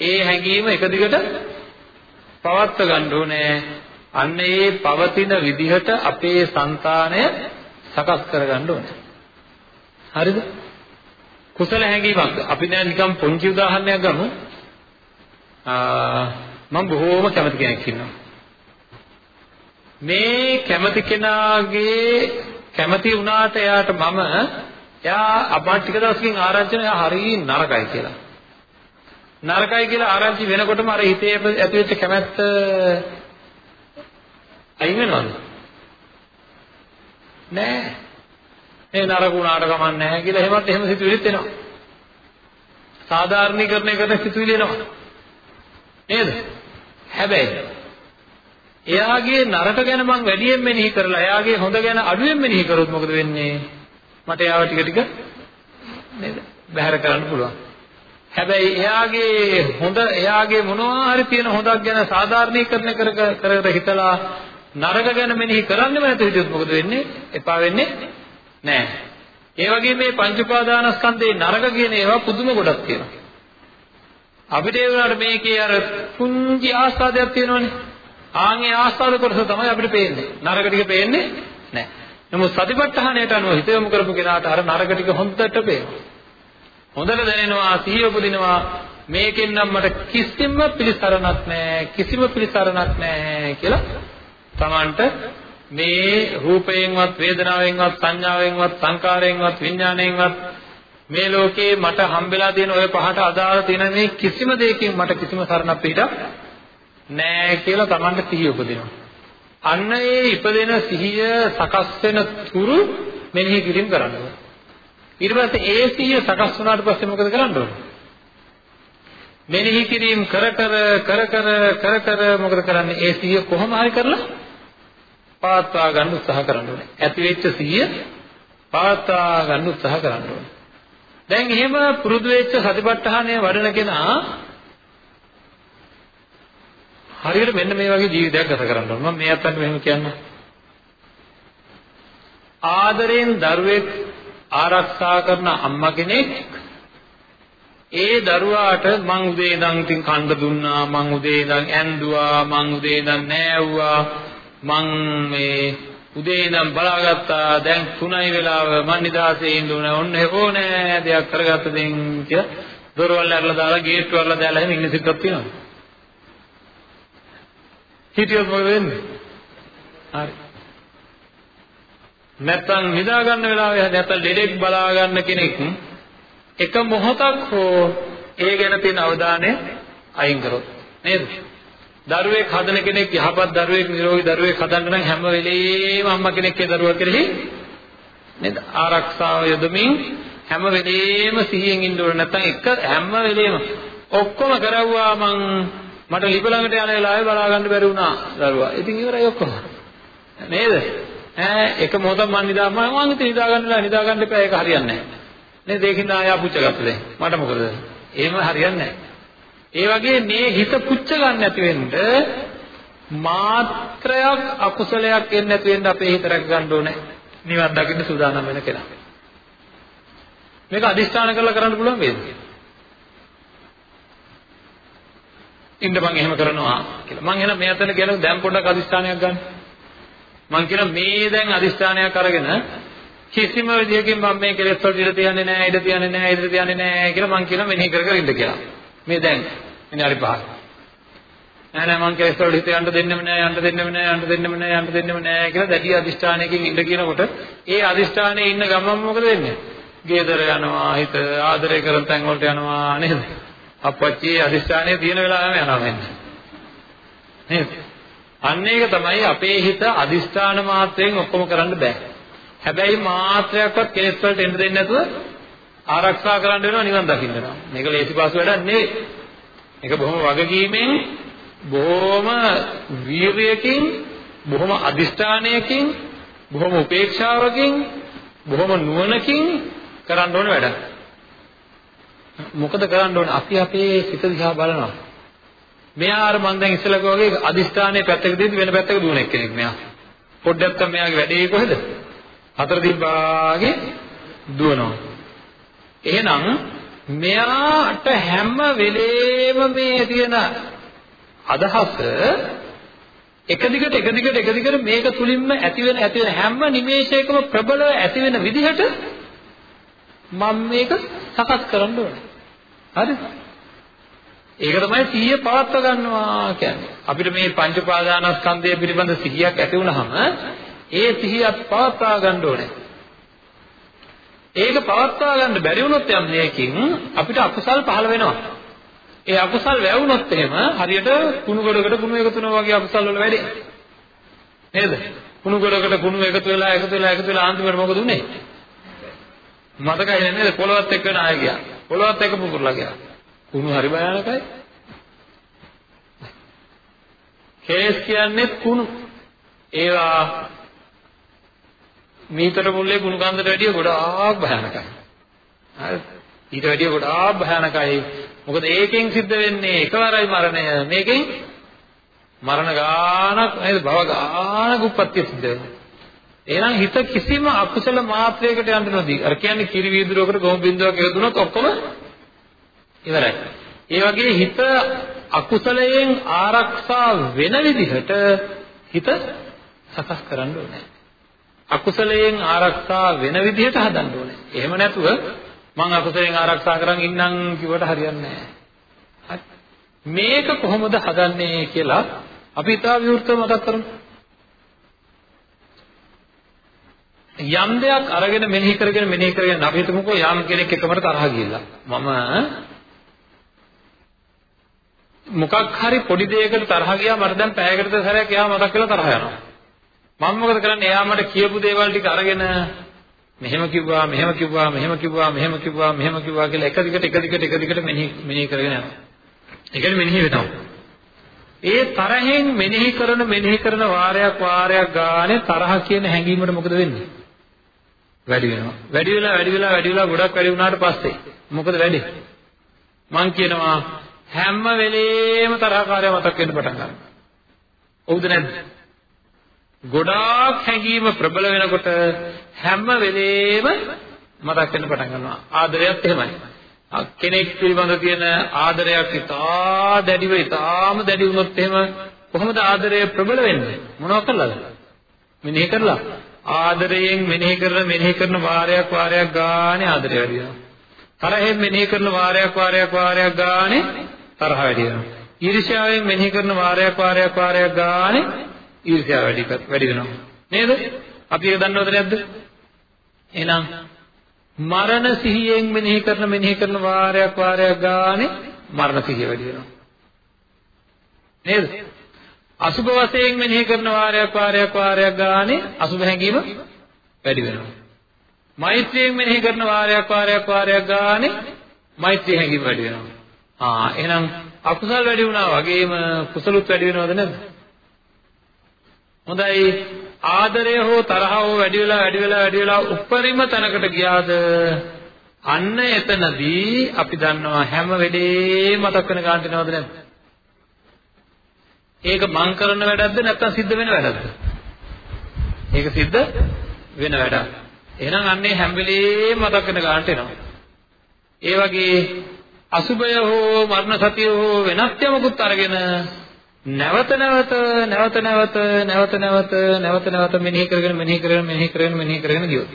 ඒ හැඟීම එක දිගට පවත්ව ගන්න ඕනේ. අන්න ඒ පවතින විදිහට අපේ సంతානය සකස් කරගන්න ඕනේ. හරිද? කුසල හැඟීමක්. අපි දැන් නිකන් පොන්චි උදාහරණයක් ගමු. මම බොහෝම කැමති කෙනෙක් ඉන්නවා. මේ කැමති කෙනාගේ කැමති වුණාට එයාට මම එයා අපහත් ටික දවසකින් ආරංචි වෙන එයා හරි නරකයි කියලා. නරකයි කියලා ආරංචි වෙනකොටම අර හිතේ ඇති වෙච්ච කැමැත්ත අයින් වෙනවද? නෑ. මේ නරක වුණාට කමක් නැහැ කියලා එහෙමත් එහෙම සිතුවිලිත් එනවා. සාධාරණීකරණය කරන සිතුවිලි එනවා. නේද? හැබැයි එයාගේ නරක ගැන මං වැඩියෙන් මෙනෙහි කරලා එයාගේ හොඳ ගැන අඩුවෙන් මෙනෙහි කරොත් මොකද වෙන්නේ? මට එයාව ටික ටික නේද? බැහැර කරන්න පුළුවන්. හැබැයි එයාගේ හොඳ එයාගේ මොනවා හරි තියෙන හොදක් ගැන සාධාරණීකරණය කර කර හිතලා නරක ගැන මෙනෙහි කරන්නෙම නැති හිටියොත් මොකද වෙන්නේ? එපා වෙන්නේ නැහැ. ඒ වගේ මේ පංච උපාදානස්කන්ධේ නරක කියන ඒවා පුදුම ගොඩක් තියෙනවා. අපිට ඒ වුණාට මේකේ අර පුංචි ආස්වාදයක් තියෙනවනේ. ආන්ගේ ආස්වාද කොටස තමයි අපිට පේන්නේ. නරක ටික පේන්නේ නැහැ. නමුත් සතිපට්ඨානයට අනුව හිත යොමු කරපු කෙනාට අර නරක ටික හොඳට පේනවා. හොඳට දැනෙනවා, සිහිය උපදිනවා. මේකෙන් නම් මට කිසිම පිළිසරණක් නැහැ, කිසිම පිළිසරණක් නැහැ කියලා Tamanට මේ රූපයෙන්වත් වේදනාවෙන්වත් සංඥාවෙන්වත් සංකාරයෙන්වත් විඥාණයෙන්වත් මේ ලෝකේ මට හම්බෙලා තියෙන ওই පහට අදාළ තියෙන මේ කිසිම දෙයකින් මට කිසිම සරණක් පිටක් නෑ කියලා Tamanට සිහිය උපදිනවා. අන්න ඒ ඉපදෙන සිහිය සකස් වෙන තුරු මෙනෙහි කිරීම කරන්න ඕනේ. ඊට පස්සේ ඒ සිහිය සකස් වුණාට පස්සේ මොකද කරන්න ඕනේ? මෙනෙහි කිරීම කර කර කර කර කර කර මොකද කරන්නේ? ඒ සිහිය කොහොම හරි කරලා පවත්වා ගන්න උත්සාහ කරන්න ඕනේ. ඇති වෙච්ච සිහිය පවත්වා ගන්න උත්සාහ කරන්න ඕනේ. දැන් එහෙම පුරුදු වෙච්ච සතිපට්ඨානය වඩන කෙනා හරියට මෙන්න මේ වගේ ජීවිතයක් ගත කරන්න ඕන. මම මේ අතට මෙහෙම කියන්නම්. ආදරෙන් දරුවෙක් ආරක්ෂා කරන අම්මා කෙනෙක් ඒ දරුවාට මං උදේ ඉඳන් ඉතින් කන්න දුන්නා මං උදේ ඉඳන් ඇන්දුවා මං උදේ ඉඳන් නෑවුවා මං මේ උදේ ඉඳන් බලාගත්තා. දැන් 3යි වෙලාව මං නිදාසේ ඉන්න ඕනේ ඔන්න ඕනේ දෙයක් කරගත්ත දෙන් කියලා දොරවල් ඇරලා දාලා ගේට්ටු ඇරලා දාලා එහෙම ඉන්න සිද්ධාක් තියෙනවා හිටියොත් මොකද වෙන්නේ? හරි. නැත්තම් නිදා ගන්න වෙලාවේ නැත්තම් ලෙඩෙක් බලා ගන්න කෙනෙක් එක මොහොතක් හෝ ඒ ගැන තියෙන අවධානය අයින් කරොත් නේද? දරුවෙක් හදන කෙනෙක් යහපත් දරුවෙක් නිරෝගී දරුවෙක් හදන්න නම් හැම වෙලේම අම්මා කෙනෙක්ගේ දරුවා කෙරෙහි නේද ආරක්ෂාව යොදමින් හැම වෙලේම සිහියෙන් ඉන්න ඕන නැත්නම් එක හැම වෙලේම ඔක්කොම කරවුවා මං මට ලිප ළඟට යන වෙලාවේ බලා ගන්න බැරි වුණා දරුවා. ඉතින් ඉවරයි ඔක්කොම. නේද? ඈ එක මොහොතක් මං නිදා මම මං ඉතින් නිදා ගන්නලා නිදා ගන්න එපා ඒක හරියන්නේ නැහැ. නේද? ඒකින්ද ආයා පුච්ච ගත්තද? මට මොකද? එහෙම හරියන්නේ නැහැ. ඒ වගේ මේ හිත පුච්ච ගන්න නැති වෙන්න මාත්‍රයක් අකුසලයක් එන්නේ නැති වෙන්න අපේ හිත රැක ගන්න ඕනේ. නිවන් දකින්න සූදානම් වෙන කෙනා. මේක අදිස්ථාන කරලා කරන්න පුළුවන් වේද? ඉන්න මං එහෙම කරනවා කියලා. මං එහෙනම් මේ අතන කියන දැන් පොඩ්ඩක් අදිස්ථානයක් ගන්න. මං කියන මේ දැන් අදිස්ථානයක් අරගෙන කිසිම විදියකින් මම මේ කෙලෙස් වලට ඉඩ තියන්නේ නැහැ, ඉඩ තියන්නේ නැහැ, ඉඩ තියන්නේ නැහැ කියලා මං කියන මෙනෙහි කර කර ඉන්න කියලා. මේ දැන් විනාඩි 5ක්. නෑ නෑ මං කෙලෙස් වලට හිත යන්න දෙන්නෙම නෑ, යන්න දෙන්නෙම නෑ, යන්න දෙන්නෙම නෑ, යන්න දෙන්නෙම නෑ කියලා දැඩි අදිස්ථානයකින් ඉන්න කියනකොට ඒ අදිස්ථානයේ ඉන්න ගමන් මොකද වෙන්නේ? ගේදර යනවා, හිත ආදරය කරන තැන් වලට යනවා නේද? අපච්චි අදිස්ථානයේ තියෙන වෙලාවෙම යනවා මෙන්න. නේද? අන්න ඒක තමයි අපේ හිත අදිස්ථාන මාත්‍රයෙන් ඔක්කොම කරන්න බෑ. හැබැයි මාත්‍රයක්වත් කෙලෙස් වලට එන්න දෙන්නේ නැතුව ආරක්ෂා කරන්න වෙනවා නිවන් දකින්න වෙනවා. මේක ලේසි පාසු වැඩක් නෙවෙයි. මේක බොහොම වගකීමෙන් බොහොම වීරියකින් බොහොම අදිෂ්ඨානයකින් බොහොම උපේක්ෂාවකින් බොහොම නුවණකින් කරන්න ඕන වැඩක්. මොකද කරන්න ඕන අපි අපේ සිත දිහා බලනවා. මෙයා අර මම දැන් ඉස්සෙල්ලා කිව්වා වගේ අදිෂ්ඨානයේ පැත්තක දෙද්දි වෙන පැත්තක දුවන එක්කෙනෙක් මෙයා. පොඩ්ඩක් තමයි මෙයාගේ වැඩේ කොහෙද? හතර දිබ්බාගේ දුවනවා. එහෙනම් මෙයාට හැම වෙලේම මේ තියෙන අදහස එක දිගට එක දිගට එක දිගට මේක තුලින්ම ඇති වෙන ඇති වෙන හැම නිමේෂයකම ප්‍රබලව ඇති වෙන විදිහට මම මේක සකස් කරන්න ඕනේ. හරිද? ඒක තමයි සිහිය පවත්ව ගන්නවා කියන්නේ. අපිට මේ පංච පාදානස්කන්ධය පිළිබඳ සිහියක් ඇති වුනහම ඒ සිහියත් පවත්වා ගන්න ඕනේ. ඒක පවත්වා ගන්න බැරි වුණොත් යම් දෙයකින් අපිට අකුසල් පහළ වෙනවා. ඒ අකුසල් වැවුනොත් එහෙම හරියට කුණු ගොඩකට කුණු එකතු වෙනවා වගේ අකුසල් වල වැඩේ. නේද? කුණු ගොඩකට කුණු එකතු වෙලා එකතු වෙලා එකතු වෙලා අන්තිමට මොකද උනේ? මතකයි නේද? පොළවත් එක්ක නාය ගියා. පොළවත් එක්ක පුපුරලා ගියා. කුණු හරි භයානකයි. කේස් කියන්නේ කුණු. ඒවා මීතර මුල්ලේ කුණු කන්දට වැඩිය ගොඩාක් භයානකයි. හරි. ඊට වැඩිය ගොඩාක් භයානකයි. මොකද ඒකෙන් සිද්ධ වෙන්නේ එකවරයි මරණය. මේකෙන් මරණ ගානක් නේද? භව ගානක් උප්පත්තිය සිද්ධ වෙනවා. එහෙනම් හිත කිසිම අකුසල මාත්‍රයකට යන්න නොදී. අර කියන්නේ කිරි වීදුරුවකට ගොම් බින්දුවක් එකතු වුණොත් ඔක්කොම ඉවරයි. ඒ වගේ හිත අකුසලයෙන් ආරක්ෂා වෙන විදිහට හිත සකස් කරන්න ඕනේ. අකුසලයෙන් ආරක්ෂා වෙන විදිහට හදන්න ඕනේ. එහෙම නැතුව මං අකුසලයෙන් ආරක්ෂා කරන් ඉන්නම් කිව්වට හරියන්නේ නැහැ. මේක කොහොමද හදන්නේ කියලා අපි ඉතා විවෘතව මතක් කරමු. යම් දෙයක් අරගෙන මෙනෙහි කරගෙන මෙනෙහි කරගෙන අපි හිතමුකෝ යම් කෙනෙක් එකමර තරහ ගිහිල්ලා. මම මොකක් හරි පොඩි දෙයකට තරහ ගියා මට දැන් පැයකට සැරයක් එයා මතක් වෙලා තරහ යනවා. මම මොකද කරන්නේ? එයා මට කියපු දේවල් ටික අරගෙන මෙහෙම කිව්වා, මෙහෙම කිව්වා, මෙහෙම කිව්වා, මෙහෙම කිව්වා, මෙහෙම කිව්වා කියලා එක දිගට එක දිගට එක දිගට මෙනෙහි මෙනෙහි කරගෙන යනවා. ඒ කියන්නේ මෙනෙහි වෙනවා. ඒ තරහෙන් මෙනෙහි කරන මෙනෙහි කරන වාරයක් වාරයක් ගානේ තරහ කියන හැඟීමට මොකද වෙන්නේ? වැඩි වෙනවා. වැඩි වෙලා වැඩි වෙලා වැඩි වෙලා ගොඩක් වැඩි වුණාට පස්සේ මොකද වෙන්නේ? මං කියනවා හැම වෙලේම තරහකාරය මතක් වෙන්න පටන් ගන්නවා. හවුද නැද්ද? ගොඩාක් හැඟීම ප්‍රබල වෙනකොට හැම වෙලේම මතක් වෙන්න පටන් ගන්නවා. ආදරයත් එහෙමයි. කෙනෙක් පිළිබඳ තියෙන ආදරයක් ඉතා දැඩිව ඉතාම දැඩි වුණොත් එහෙම කොහොමද ආදරය ප්‍රබල වෙන්නේ? මොනව කළාද? මෙනෙහි කරලා. ආදරයෙන් මෙනෙහි කරන මෙනෙහි කරන වාරයක් වාරයක් ගානේ ආදරය වැඩි වෙනවා. තරහෙන් මෙනෙහි කරන වාරයක් වාරයක් වාරයක් ගානේ තරහ වැඩි වෙනවා. ඊර්ෂ්‍යාවෙන් මෙනෙහි කරන වාරයක් වාරයක් වාරයක් ගානේ ඊර්ෂ්‍යාව වැඩි වැඩි වෙනවා. නේද? අපි ඒක දන්නවද නැද්ද? එහෙනම් මරණ සිහියෙන් මෙනෙහි කරන මෙනෙහි කරන වාරයක් වාරයක් ගානේ මරණ සිහිය වැඩි වෙනවා. නේද? අසුබ වශයෙන් මෙනෙහි කරන වාරයක් වාරයක් වාරයක් ගානේ අසුබ හැඟීම වැඩි වෙනවා. මෛත්‍රියෙන් මෙනෙහි කරන වාරයක් වාරයක් වාරයක් ගානේ මෛත්‍රී හැඟීම වැඩි වෙනවා. ආ එහෙනම් අකුසල් වැඩි වුණා වගේම කුසලුත් වැඩි වෙනවද නැද්ද? හොඳයි ආදරය හෝ තරහ හෝ වැඩි වෙලා වැඩි වෙලා වැඩි වෙලා උපරිම තැනකට ගියාද අන්න එතනදී අපි දන්නවා හැම වෙලේම මතක් වෙන ගානට එනවද නැද්ද? ඒක මං කරන වැඩක්ද නැත්නම් සිද්ධ වෙන වැඩක්ද? ඒක සිද්ධ වෙන වැඩක්. එහෙනම් අන්නේ හැම වෙලේම මතක් වෙන ගානට එනවා. ඒ වගේ අසුබය හෝ මරණ සතිය හෝ වෙනස් යමකුත් අරගෙන නැවත නැවත නැවත නැවත නැවත නැවත නැවත නැවත මෙනෙහි කරගෙන මෙනෙහි කරගෙන මෙනෙහි කරගෙන මෙනෙහි කරගෙන ගියොත්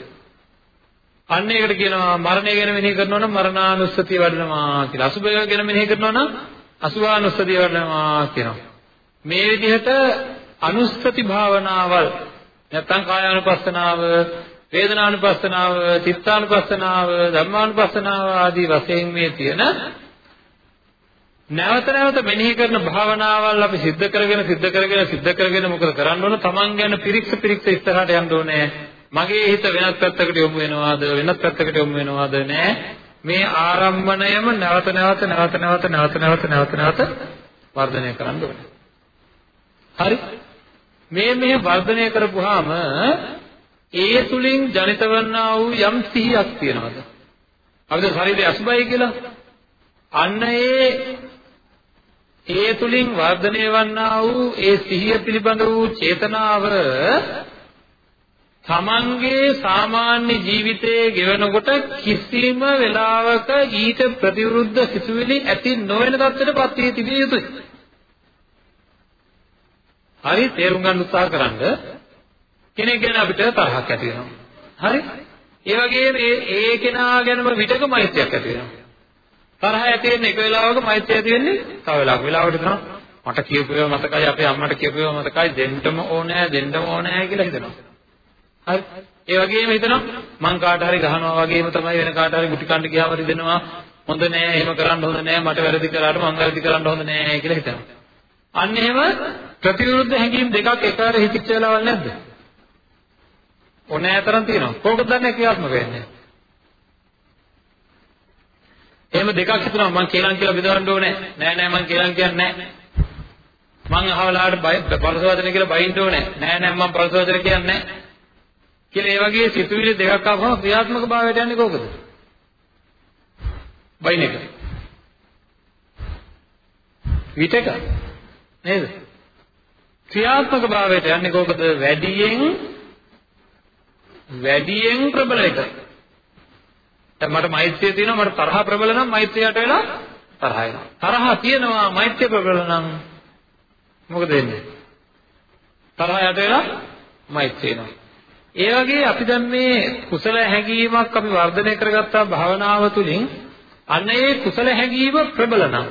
අන්න ඒකට කියනවා මරණය ගැන මෙනෙහි කරනවා නම් මරණානුස්සතිය වඩනවා කියලා. අසුබය ගැන මෙනෙහි කරනවා නම් අසුභානුස්සතිය වඩනවා කියනවා. මේ විදිහට අනුස්සති භාවනාවල් නැත්නම් කායානුපස්සනාව, වේදනානුපස්සනාව, චිත්තානුපස්සනාව, ධම්මානුපස්සනාව ආදී වශයෙන් මේ තියෙන නැවත නැවත මෙනෙහි කරන භාවනාවල් අපි සිද්ධ කරගෙන සිද්ධ කරගෙන සිද්ධ කරගෙන මොකද කරන්න ඕන? Taman ගැන පිරික්ස පිරික්ස ඉස්සරහට යන්න ඕනේ. මගේ හිත වෙනත් පැත්තකට යොමු වෙනවාද? වෙනත් පැත්තකට යොමු වෙනවාද? නෑ. මේ ආරම්භණයම නැවත නැවත නැවත නැවත නැවත නැවත නැවත නැවත වර්ධනය කරන්න ඕනේ. හරි. මේ මෙහෙ වර්ධනය කරපුවාම ඒ තුලින් ජනිත වන්නා වූ යම් සිහියක් තියෙනවද? අපිට ශරීරය අසුබයි කියලා අන්න ඒ ඒ තුලින් වර්ධනය වන්නා වූ ඒ සිහිය පිළිබඳ වූ චේතනාව තමන්ගේ සාමාන්‍ය ජීවිතයේ ගෙවනකොට කිසිම වෙලාවක ඊට ප්‍රතිවිරුද්ධ සිතුවිලි ඇති නොවන තත්ත්වයටපත් වී තිබිය යුතුයි. හරි තේරුම් ගන්න උත්සාහ කරන්න කෙනෙක් ගැන අපිට තරහක් ඇති වෙනවා. හරි? ඒ වගේම ඒ ඒ කෙනා ගැනම විතක මෛත්‍රියක් ඇති වෙනවා. තරහ ඇති වෙන්නේ එක වෙලාවක මෛත්‍රිය ඇති වෙන්නේ තව වෙලාවක. වෙලාවකට තමයි මට කියපු ඒවා මතකයි අපේ අම්මට කියපු ඒවා මතකයි දෙන්නම ඕනෑ දෙන්නම ඕනෑ කියලා හිතනවා. හරි. ඒ වගේම හිතනවා මං කාට හරි ගහනවා වගේම තමයි වෙන කාට හරි ගුටි කන්න ගියාම රිදෙනවා. හොඳ නෑ එහෙම කරන්න හොඳ නෑ මට වැරදි කරාට මං වැරදි කරන්න හොඳ නෑ කියලා හිතනවා. අන්න එහෙම ප්‍රතිවිරුද්ධ හැඟීම් දෙකක් එකවර හිතිච්ච වෙලාවල් නැද්ද? ඕනෑ තරම් තියෙනවා. කෝකද දන්නේ ක්‍රියාත්මක වෙන්නේ? එහෙම දෙකක් හිතනවා මං කේලම් කියලා බෙදවන්න ඕනේ. නෑ නෑ මං කේලම් කියන්නේ නෑ. මං අහවලාට බය පරසවදන කියලා බයින්න ඕනේ. නෑ නෑ මං පරසවදන කියන්නේ නෑ. කියලා ඒ වගේ සිතුවිලි දෙකක් ආවම ක්‍රියාත්මක භාවයට යන්නේ කොහොමද? බයින් එක. විතක නේද? ක්‍රියාත්මක භාවයට යන්නේ කොහොමද? වැඩියෙන් වැඩියෙන් ප්‍රබල එක. දැන් මට මෛත්‍රිය තියෙනවා මට තරහ ප්‍රබල නම් මෛත්‍රියට වෙලා තරහ එනවා. තරහ තියෙනවා මෛත්‍රිය ප්‍රබල නම් මොකද වෙන්නේ? තරහ යට වෙලා මෛත්‍රිය එනවා. ඒ වගේ අපි දැන් මේ කුසල හැඟීමක් අපි වර්ධනය කරගත්තා භාවනාව තුළින් අන්න ඒ කුසල හැඟීම ප්‍රබල නම්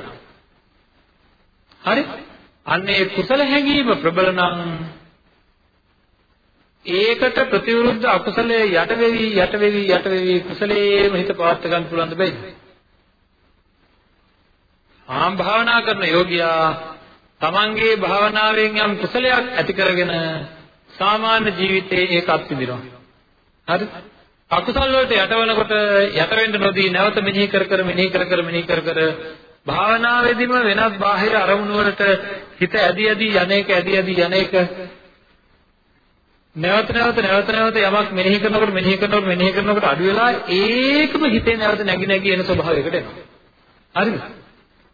හරි අන්න ඒ කුසල හැඟීම ප්‍රබල නම් ඒකට ප්‍රතිවිරුද්ධ අකුසලයේ යට වෙවි යට වෙවි යට වෙවි කුසලයේම හිත පවත් ගන්න පුළුවන් දෙයිද? ආම් භාවනා කරන යෝගියා තමන්ගේ භාවනාවෙන් යම් කුසලයක් ඇති කරගෙන සාමාන්‍ය ජීවිතයේ ඒකත් විඳිනවා. හරි? අකුසල් වලට යටවනකොට යට වෙන්න නොදී නැවත මෙනෙහි කර කර මෙනෙහි කර කර මෙනෙහි කර කර භාවනාවේදීම වෙනත් බාහිර අරමුණු වලට හිත ඇදි ඇදි යන්නේක ඇදි ඇදි යන්නේක නැවත නැවත නැවත නැවත යමක් මෙනෙහි කරනකොට මෙනෙහි කරනකොට මෙනෙහි කරනකොට අඩු වෙලා ඒකම හිතේ නැවත නැగి නැగి එන ස්වභාවයකට එනවා. හරිද?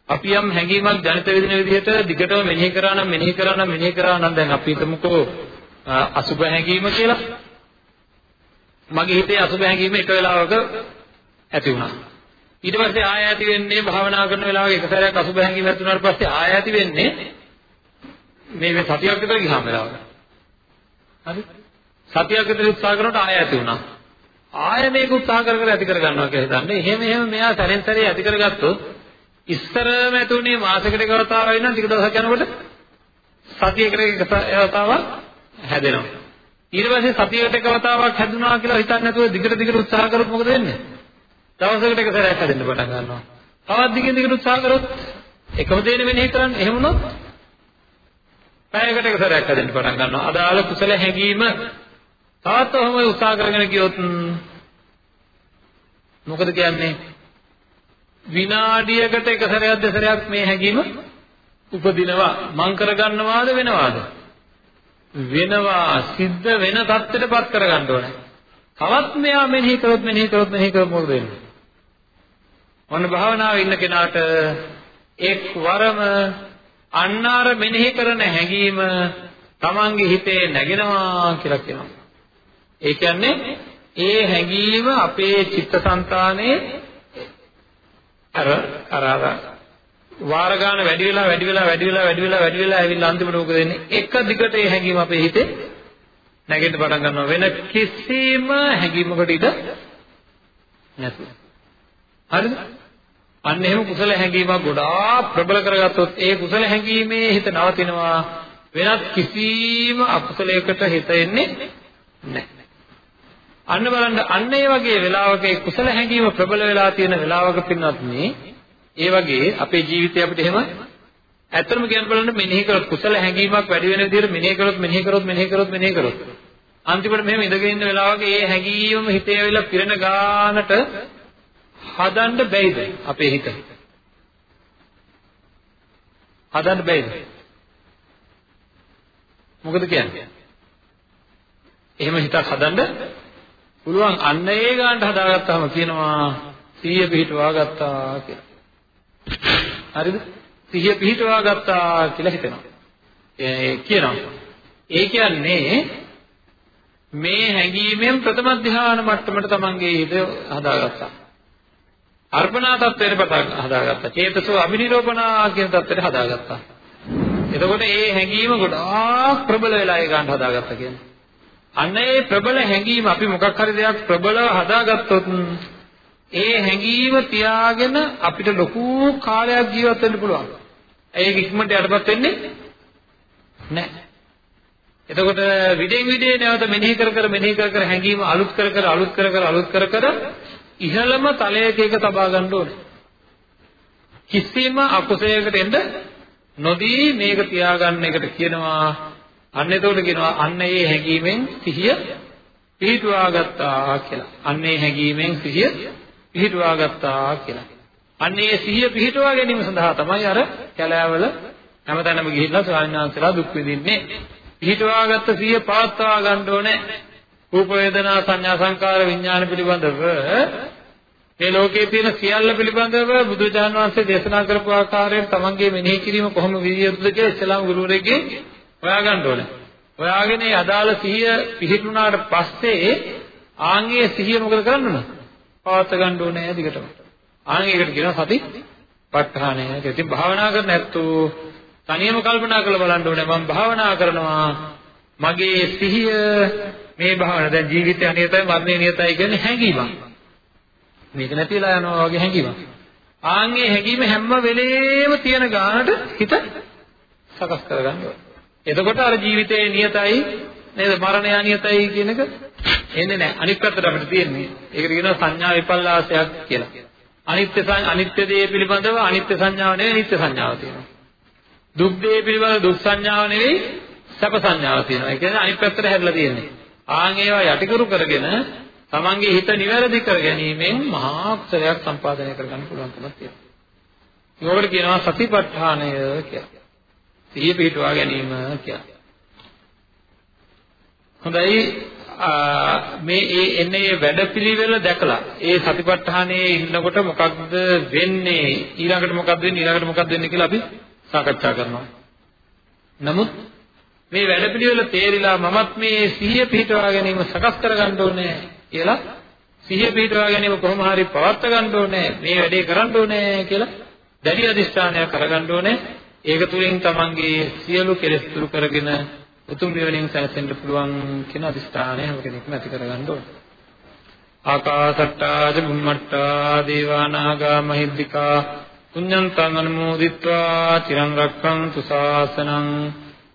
අපි යම් හැඟීමක් ජනිත වෙන විදිහට දිගටම මෙනෙහි කරා නම් මෙනෙහි කරා නම් මෙනෙහි කරා නම් දැන් අපි හිතමුකෝ අසුබ හැඟීම කියලා මගේ හිතේ අසුබ හැඟීම එක වෙලාවක ඇති වුණා ඊට පස්සේ ආය ඇති වෙන්නේ භාවනා කරන වෙලාවක එක සැරයක් අසුබ හැඟීම ඇති වුණාට පස්සේ ආය ඇති වෙන්නේ මේ මේ සතියක් විතර ගියාම වෙලාවක හරි සතියක් විතර උත්සාහ කරනකොට ආය ඇති වුණා ආය මේක උත්සාහ කර කර ඇති කර ගන්නවා කියලා හිතන්නේ එහෙම එහෙම මෙයා සැරෙන් සැරේ ඇති කරගත්තොත් ඉස්තරම ඇතුණේ මාසෙකට එක වතාවක් වෙනවා ටික දවසක් යනකොට සතියකට එක වතාවක් හැදෙනවා. ඊට පස්සේ සතියකට එක වතාවක් හැදුනා කියලා හිතන්නේ නැතුව දිගට දිගට උත්සාහ කරොත් මොකද වෙන්නේ? දවසකට එක සැරයක් හැදෙන්න පටන් ගන්නවා. තවත් දිගින් දිගට උත්සාහ කරොත් එකම දේනේ මෙනෙහි කරන්න. එහෙම වුණොත් පැයකට එක සැරයක් හැදෙන්න පටන් ගන්නවා. අදාළ කුසල හැඟීම තවත් ඔහොම උත්සාහ කරගෙන ගියොත් මොකද කියන්නේ? විනාඩියකට එක සැරයක් දෙසරයක් මේ හැඟීම උපදිනවා. මං කරගන්නවාද වෙනවාද? වෙනවා සිද්ධ වෙන தත්ත්වයටපත් කරගන්න ඕනේ. තවත් මෙයා මෙනෙහි කරොත් මෙනෙහි කරොත් මෙනෙහි කරොත් මොකද වෙන්නේ? මොන භාවනාවේ ඉන්න කෙනාට එක්වරම අන්නාර මෙනෙහි කරන හැඟීම තමන්ගේ හිතේ නැගෙනවා කියලා කියනවා. ඒ කියන්නේ ඒ හැඟීම අපේ චිත්තසංතානයේ අර අර අර වාර ගන්න වැඩි වෙලා වැඩි වෙලා වැඩි වෙලා වැඩි වෙලා වැඩි වෙලා ඇවිල්ලා අන්තිමට මොකද වෙන්නේ? එක දිගට ඒ හැඟීම අපේ හිතේ නැගෙන්න පටන් ගන්නවා. වෙන කිසිම හැඟීමකට ඉඩ නැතුව. හරිද? අන්න එහෙම කුසල හැඟීමක් ගොඩාක් ප්‍රබල කරගත්තොත් ඒ කුසල හැඟීමේ හිත නවතිනවා. වෙනත් කිසිම අකුසලයකට හිත එන්නේ නැහැ. අන්න බලන්න අන්න ඒ වගේ වෙලාවක ඒ කුසල හැඟීම ප්‍රබල වෙලා තියෙන වෙලාවක පින්නත් මේ ඒ වගේ අපේ ජීවිතය අපිට එහෙම ඇත්තටම කියන්න බලන්න මෙනෙහි කරොත් කුසල හැඟීමක් වැඩි වෙන විදිහට මෙනෙහි කරොත් මෙනෙහි කරොත් මෙනෙහි කරොත් මෙනෙහි කරොත් අන්තිමට මෙහෙම ඉඳගෙන ඉන්න වෙලාවක ඒ හැඟීමම හිතේ ඇවිල්ලා පිරෙන ගානට හදන්න බැයිද අපේ හිත හදන්න බැයිද මොකද කියන්නේ එහෙම හිතක් හදන්න පුළුවන් අන්න ඒ ගානට හදාගත්තාම කියනවා සීය පිහිටවා ගත්තා කියලා හරිද? සිහිය පිහිටවා ගත්තා කියලා හිතෙනවා. ඒ කියනවා. ඒ කියන්නේ මේ හැඟීමෙන් ප්‍රථම ධ්‍යාන මට්ටමට තමන්ගේ හිත හදාගත්තා. අර්පණා තත්ත්වයට පටන් හදාගත්තා. චේතසෝ අභිනිරෝපණා කියන තත්ත්වයට හදාගත්තා. එතකොට ඒ හැඟීම ගොඩාක් ප්‍රබල වෙලා ඒ ගන්න හදාගත්තා කියන්නේ. අන්න ඒ ප්‍රබල හැඟීම අපි මොකක් හරි දෙයක් ප්‍රබලව හදාගත්තොත් ඒ හැඟීම තියාගෙන අපිට ලොකු කාලයක් ජීවත් වෙන්න පුළුවන්. ඒක ඉක්මනට යටපත් වෙන්නේ නැහැ. එතකොට විදෙන් විදේ නැවත මෙනෙහි කර කර මෙනෙහි කර කර හැඟීම අලුත් කර කර අලුත් කර කර අලුත් කර කර ඉහළම තලයක එක තබා ගන්න ඕනේ. කිසිම අකුසලයකට එන්න නොදී මේක තියාගන්න එකට කියනවා අන්න එතකොට කියනවා අන්න ඒ හැඟීමෙන් සිහිය පිහිටුවා ගත්තා කියලා. අන්න ඒ හැඟීමෙන් සිහිය පිහිටුවා ගත්තා කියලා. අන්න ඒ සිහිය පිහිටුවා ගැනීම සඳහා තමයි අර කැලෑවල හැමතැනම ගිහිල්ලා ස්වාමීන් වහන්සේලා දුක් විඳින්නේ. පිහිටුවාගත්ත සිහිය පවත්වා ගන්න ඕනේ. රූප වේදනා සංඥා සංකාර විඥාන පිළිබඳව මේ ලෝකයේ තියෙන සියල්ල පිළිබඳව බුදුචාන් වහන්සේ දේශනා කරපු ආකාරයෙන් තමන්ගේ මෙනෙහි කිරීම කොහොම විදිය යුතුද කියලා ඉස්ලාම් ගුරුවරයෙක්ගේ හොයාගන්න ඕනේ. හොයාගෙන ඒ අදාළ සිහිය පිහිටුණාට පස්සේ ආන්ගේ සිහිය මොකද කරන්න ඕන? පවත් ගන්න ඕනේ දිගටම. ආන් ඒකට කියනවා සති ප ဋ ාණය. ඉතින් භාවනා කරන ඇත්තෝ තනියම කල්පනා කරලා බලන්න ඕනේ මම භාවනා කරනවා මගේ සිහිය මේ භාවන දැන් ජීවිතය අනියතයි මරණය නියතයි කියන්නේ හැඟීමක්. මේක නැතිලා යනවා වගේ හැඟීමක්. ආන්ගේ හැඟීම හැම වෙලේම තියෙන ගානට හිත සකස් කරගන්න ඕනේ. එතකොට අර ජීවිතයේ නියතයි නේද මරණය අනියතයි කියන එක එන්නේ නැහැ. අනිත් පැත්තට අපිට තියෙන්නේ. ඒකට කියනවා සංඥා විපල්ලාසයක් කියලා. අනිත්‍ය අනිත්‍ය දේ පිළිබඳව අනිත්‍ය සංඥාව නෙවෙයි නිත්‍ය සංඥාව තියෙනවා. දුක් දේ පිළිබඳව දුක් සංඥාව නෙවෙයි සැප සංඥාව තියෙනවා. ඒ කියන්නේ අනිත් පැත්තට හැරිලා තියෙන්නේ. ආන් ඒවා යටිකුරු කරගෙන තමන්ගේ හිත නිවැරදි කර ගැනීමෙන් මහා කුසලයක් සම්පාදනය කරගන්න පුළුවන්කමක් තියෙනවා. ඒකට කියනවා සතිපට්ඨානය කියලා. සිහිය පිහිටුවා ගැනීම කියලා. හොඳයි මේ ඒ එන්නේ වැඩපිළිවෙල දැකලා ඒ සතිපට්ඨානයේ ඉන්නකොට මොකක්ද වෙන්නේ ඊළඟට මොකක්ද වෙන්නේ ඊළඟට මොකක්ද වෙන්නේ කියලා අපි සාකච්ඡා කරනවා. නමුත් මේ වැඩපිළිවෙල තේරිලා මමත් මේ සිහිය පිහිටවා ගැනීම සකස් කරගන්න ඕනේ කියලා සිහිය පිහිටවා ගැනීම කොහොම හරි පවත්වා ගන්න ඕනේ මේ වැඩේ කරන්න ඕනේ කියලා දැඩි අධිෂ්ඨානයක් කරගන්න ඕනේ ඒක තුලින් තමන්ගේ සියලු කෙලෙස් දුරු කරගෙන උතුම් නිවනින් සැනසෙන්න පුළුවන් කියන අදිස්ථානය හැම කෙනෙක්ම ඇති කරගන්න ඕනේ. ආකාසට්ටා ච බුම්මට්ටා දේවා නාග මහිද්దికා පුඤ්ඤන්තං අනුමෝදිත්වා චිරං රක්ඛන්තු ශාසනං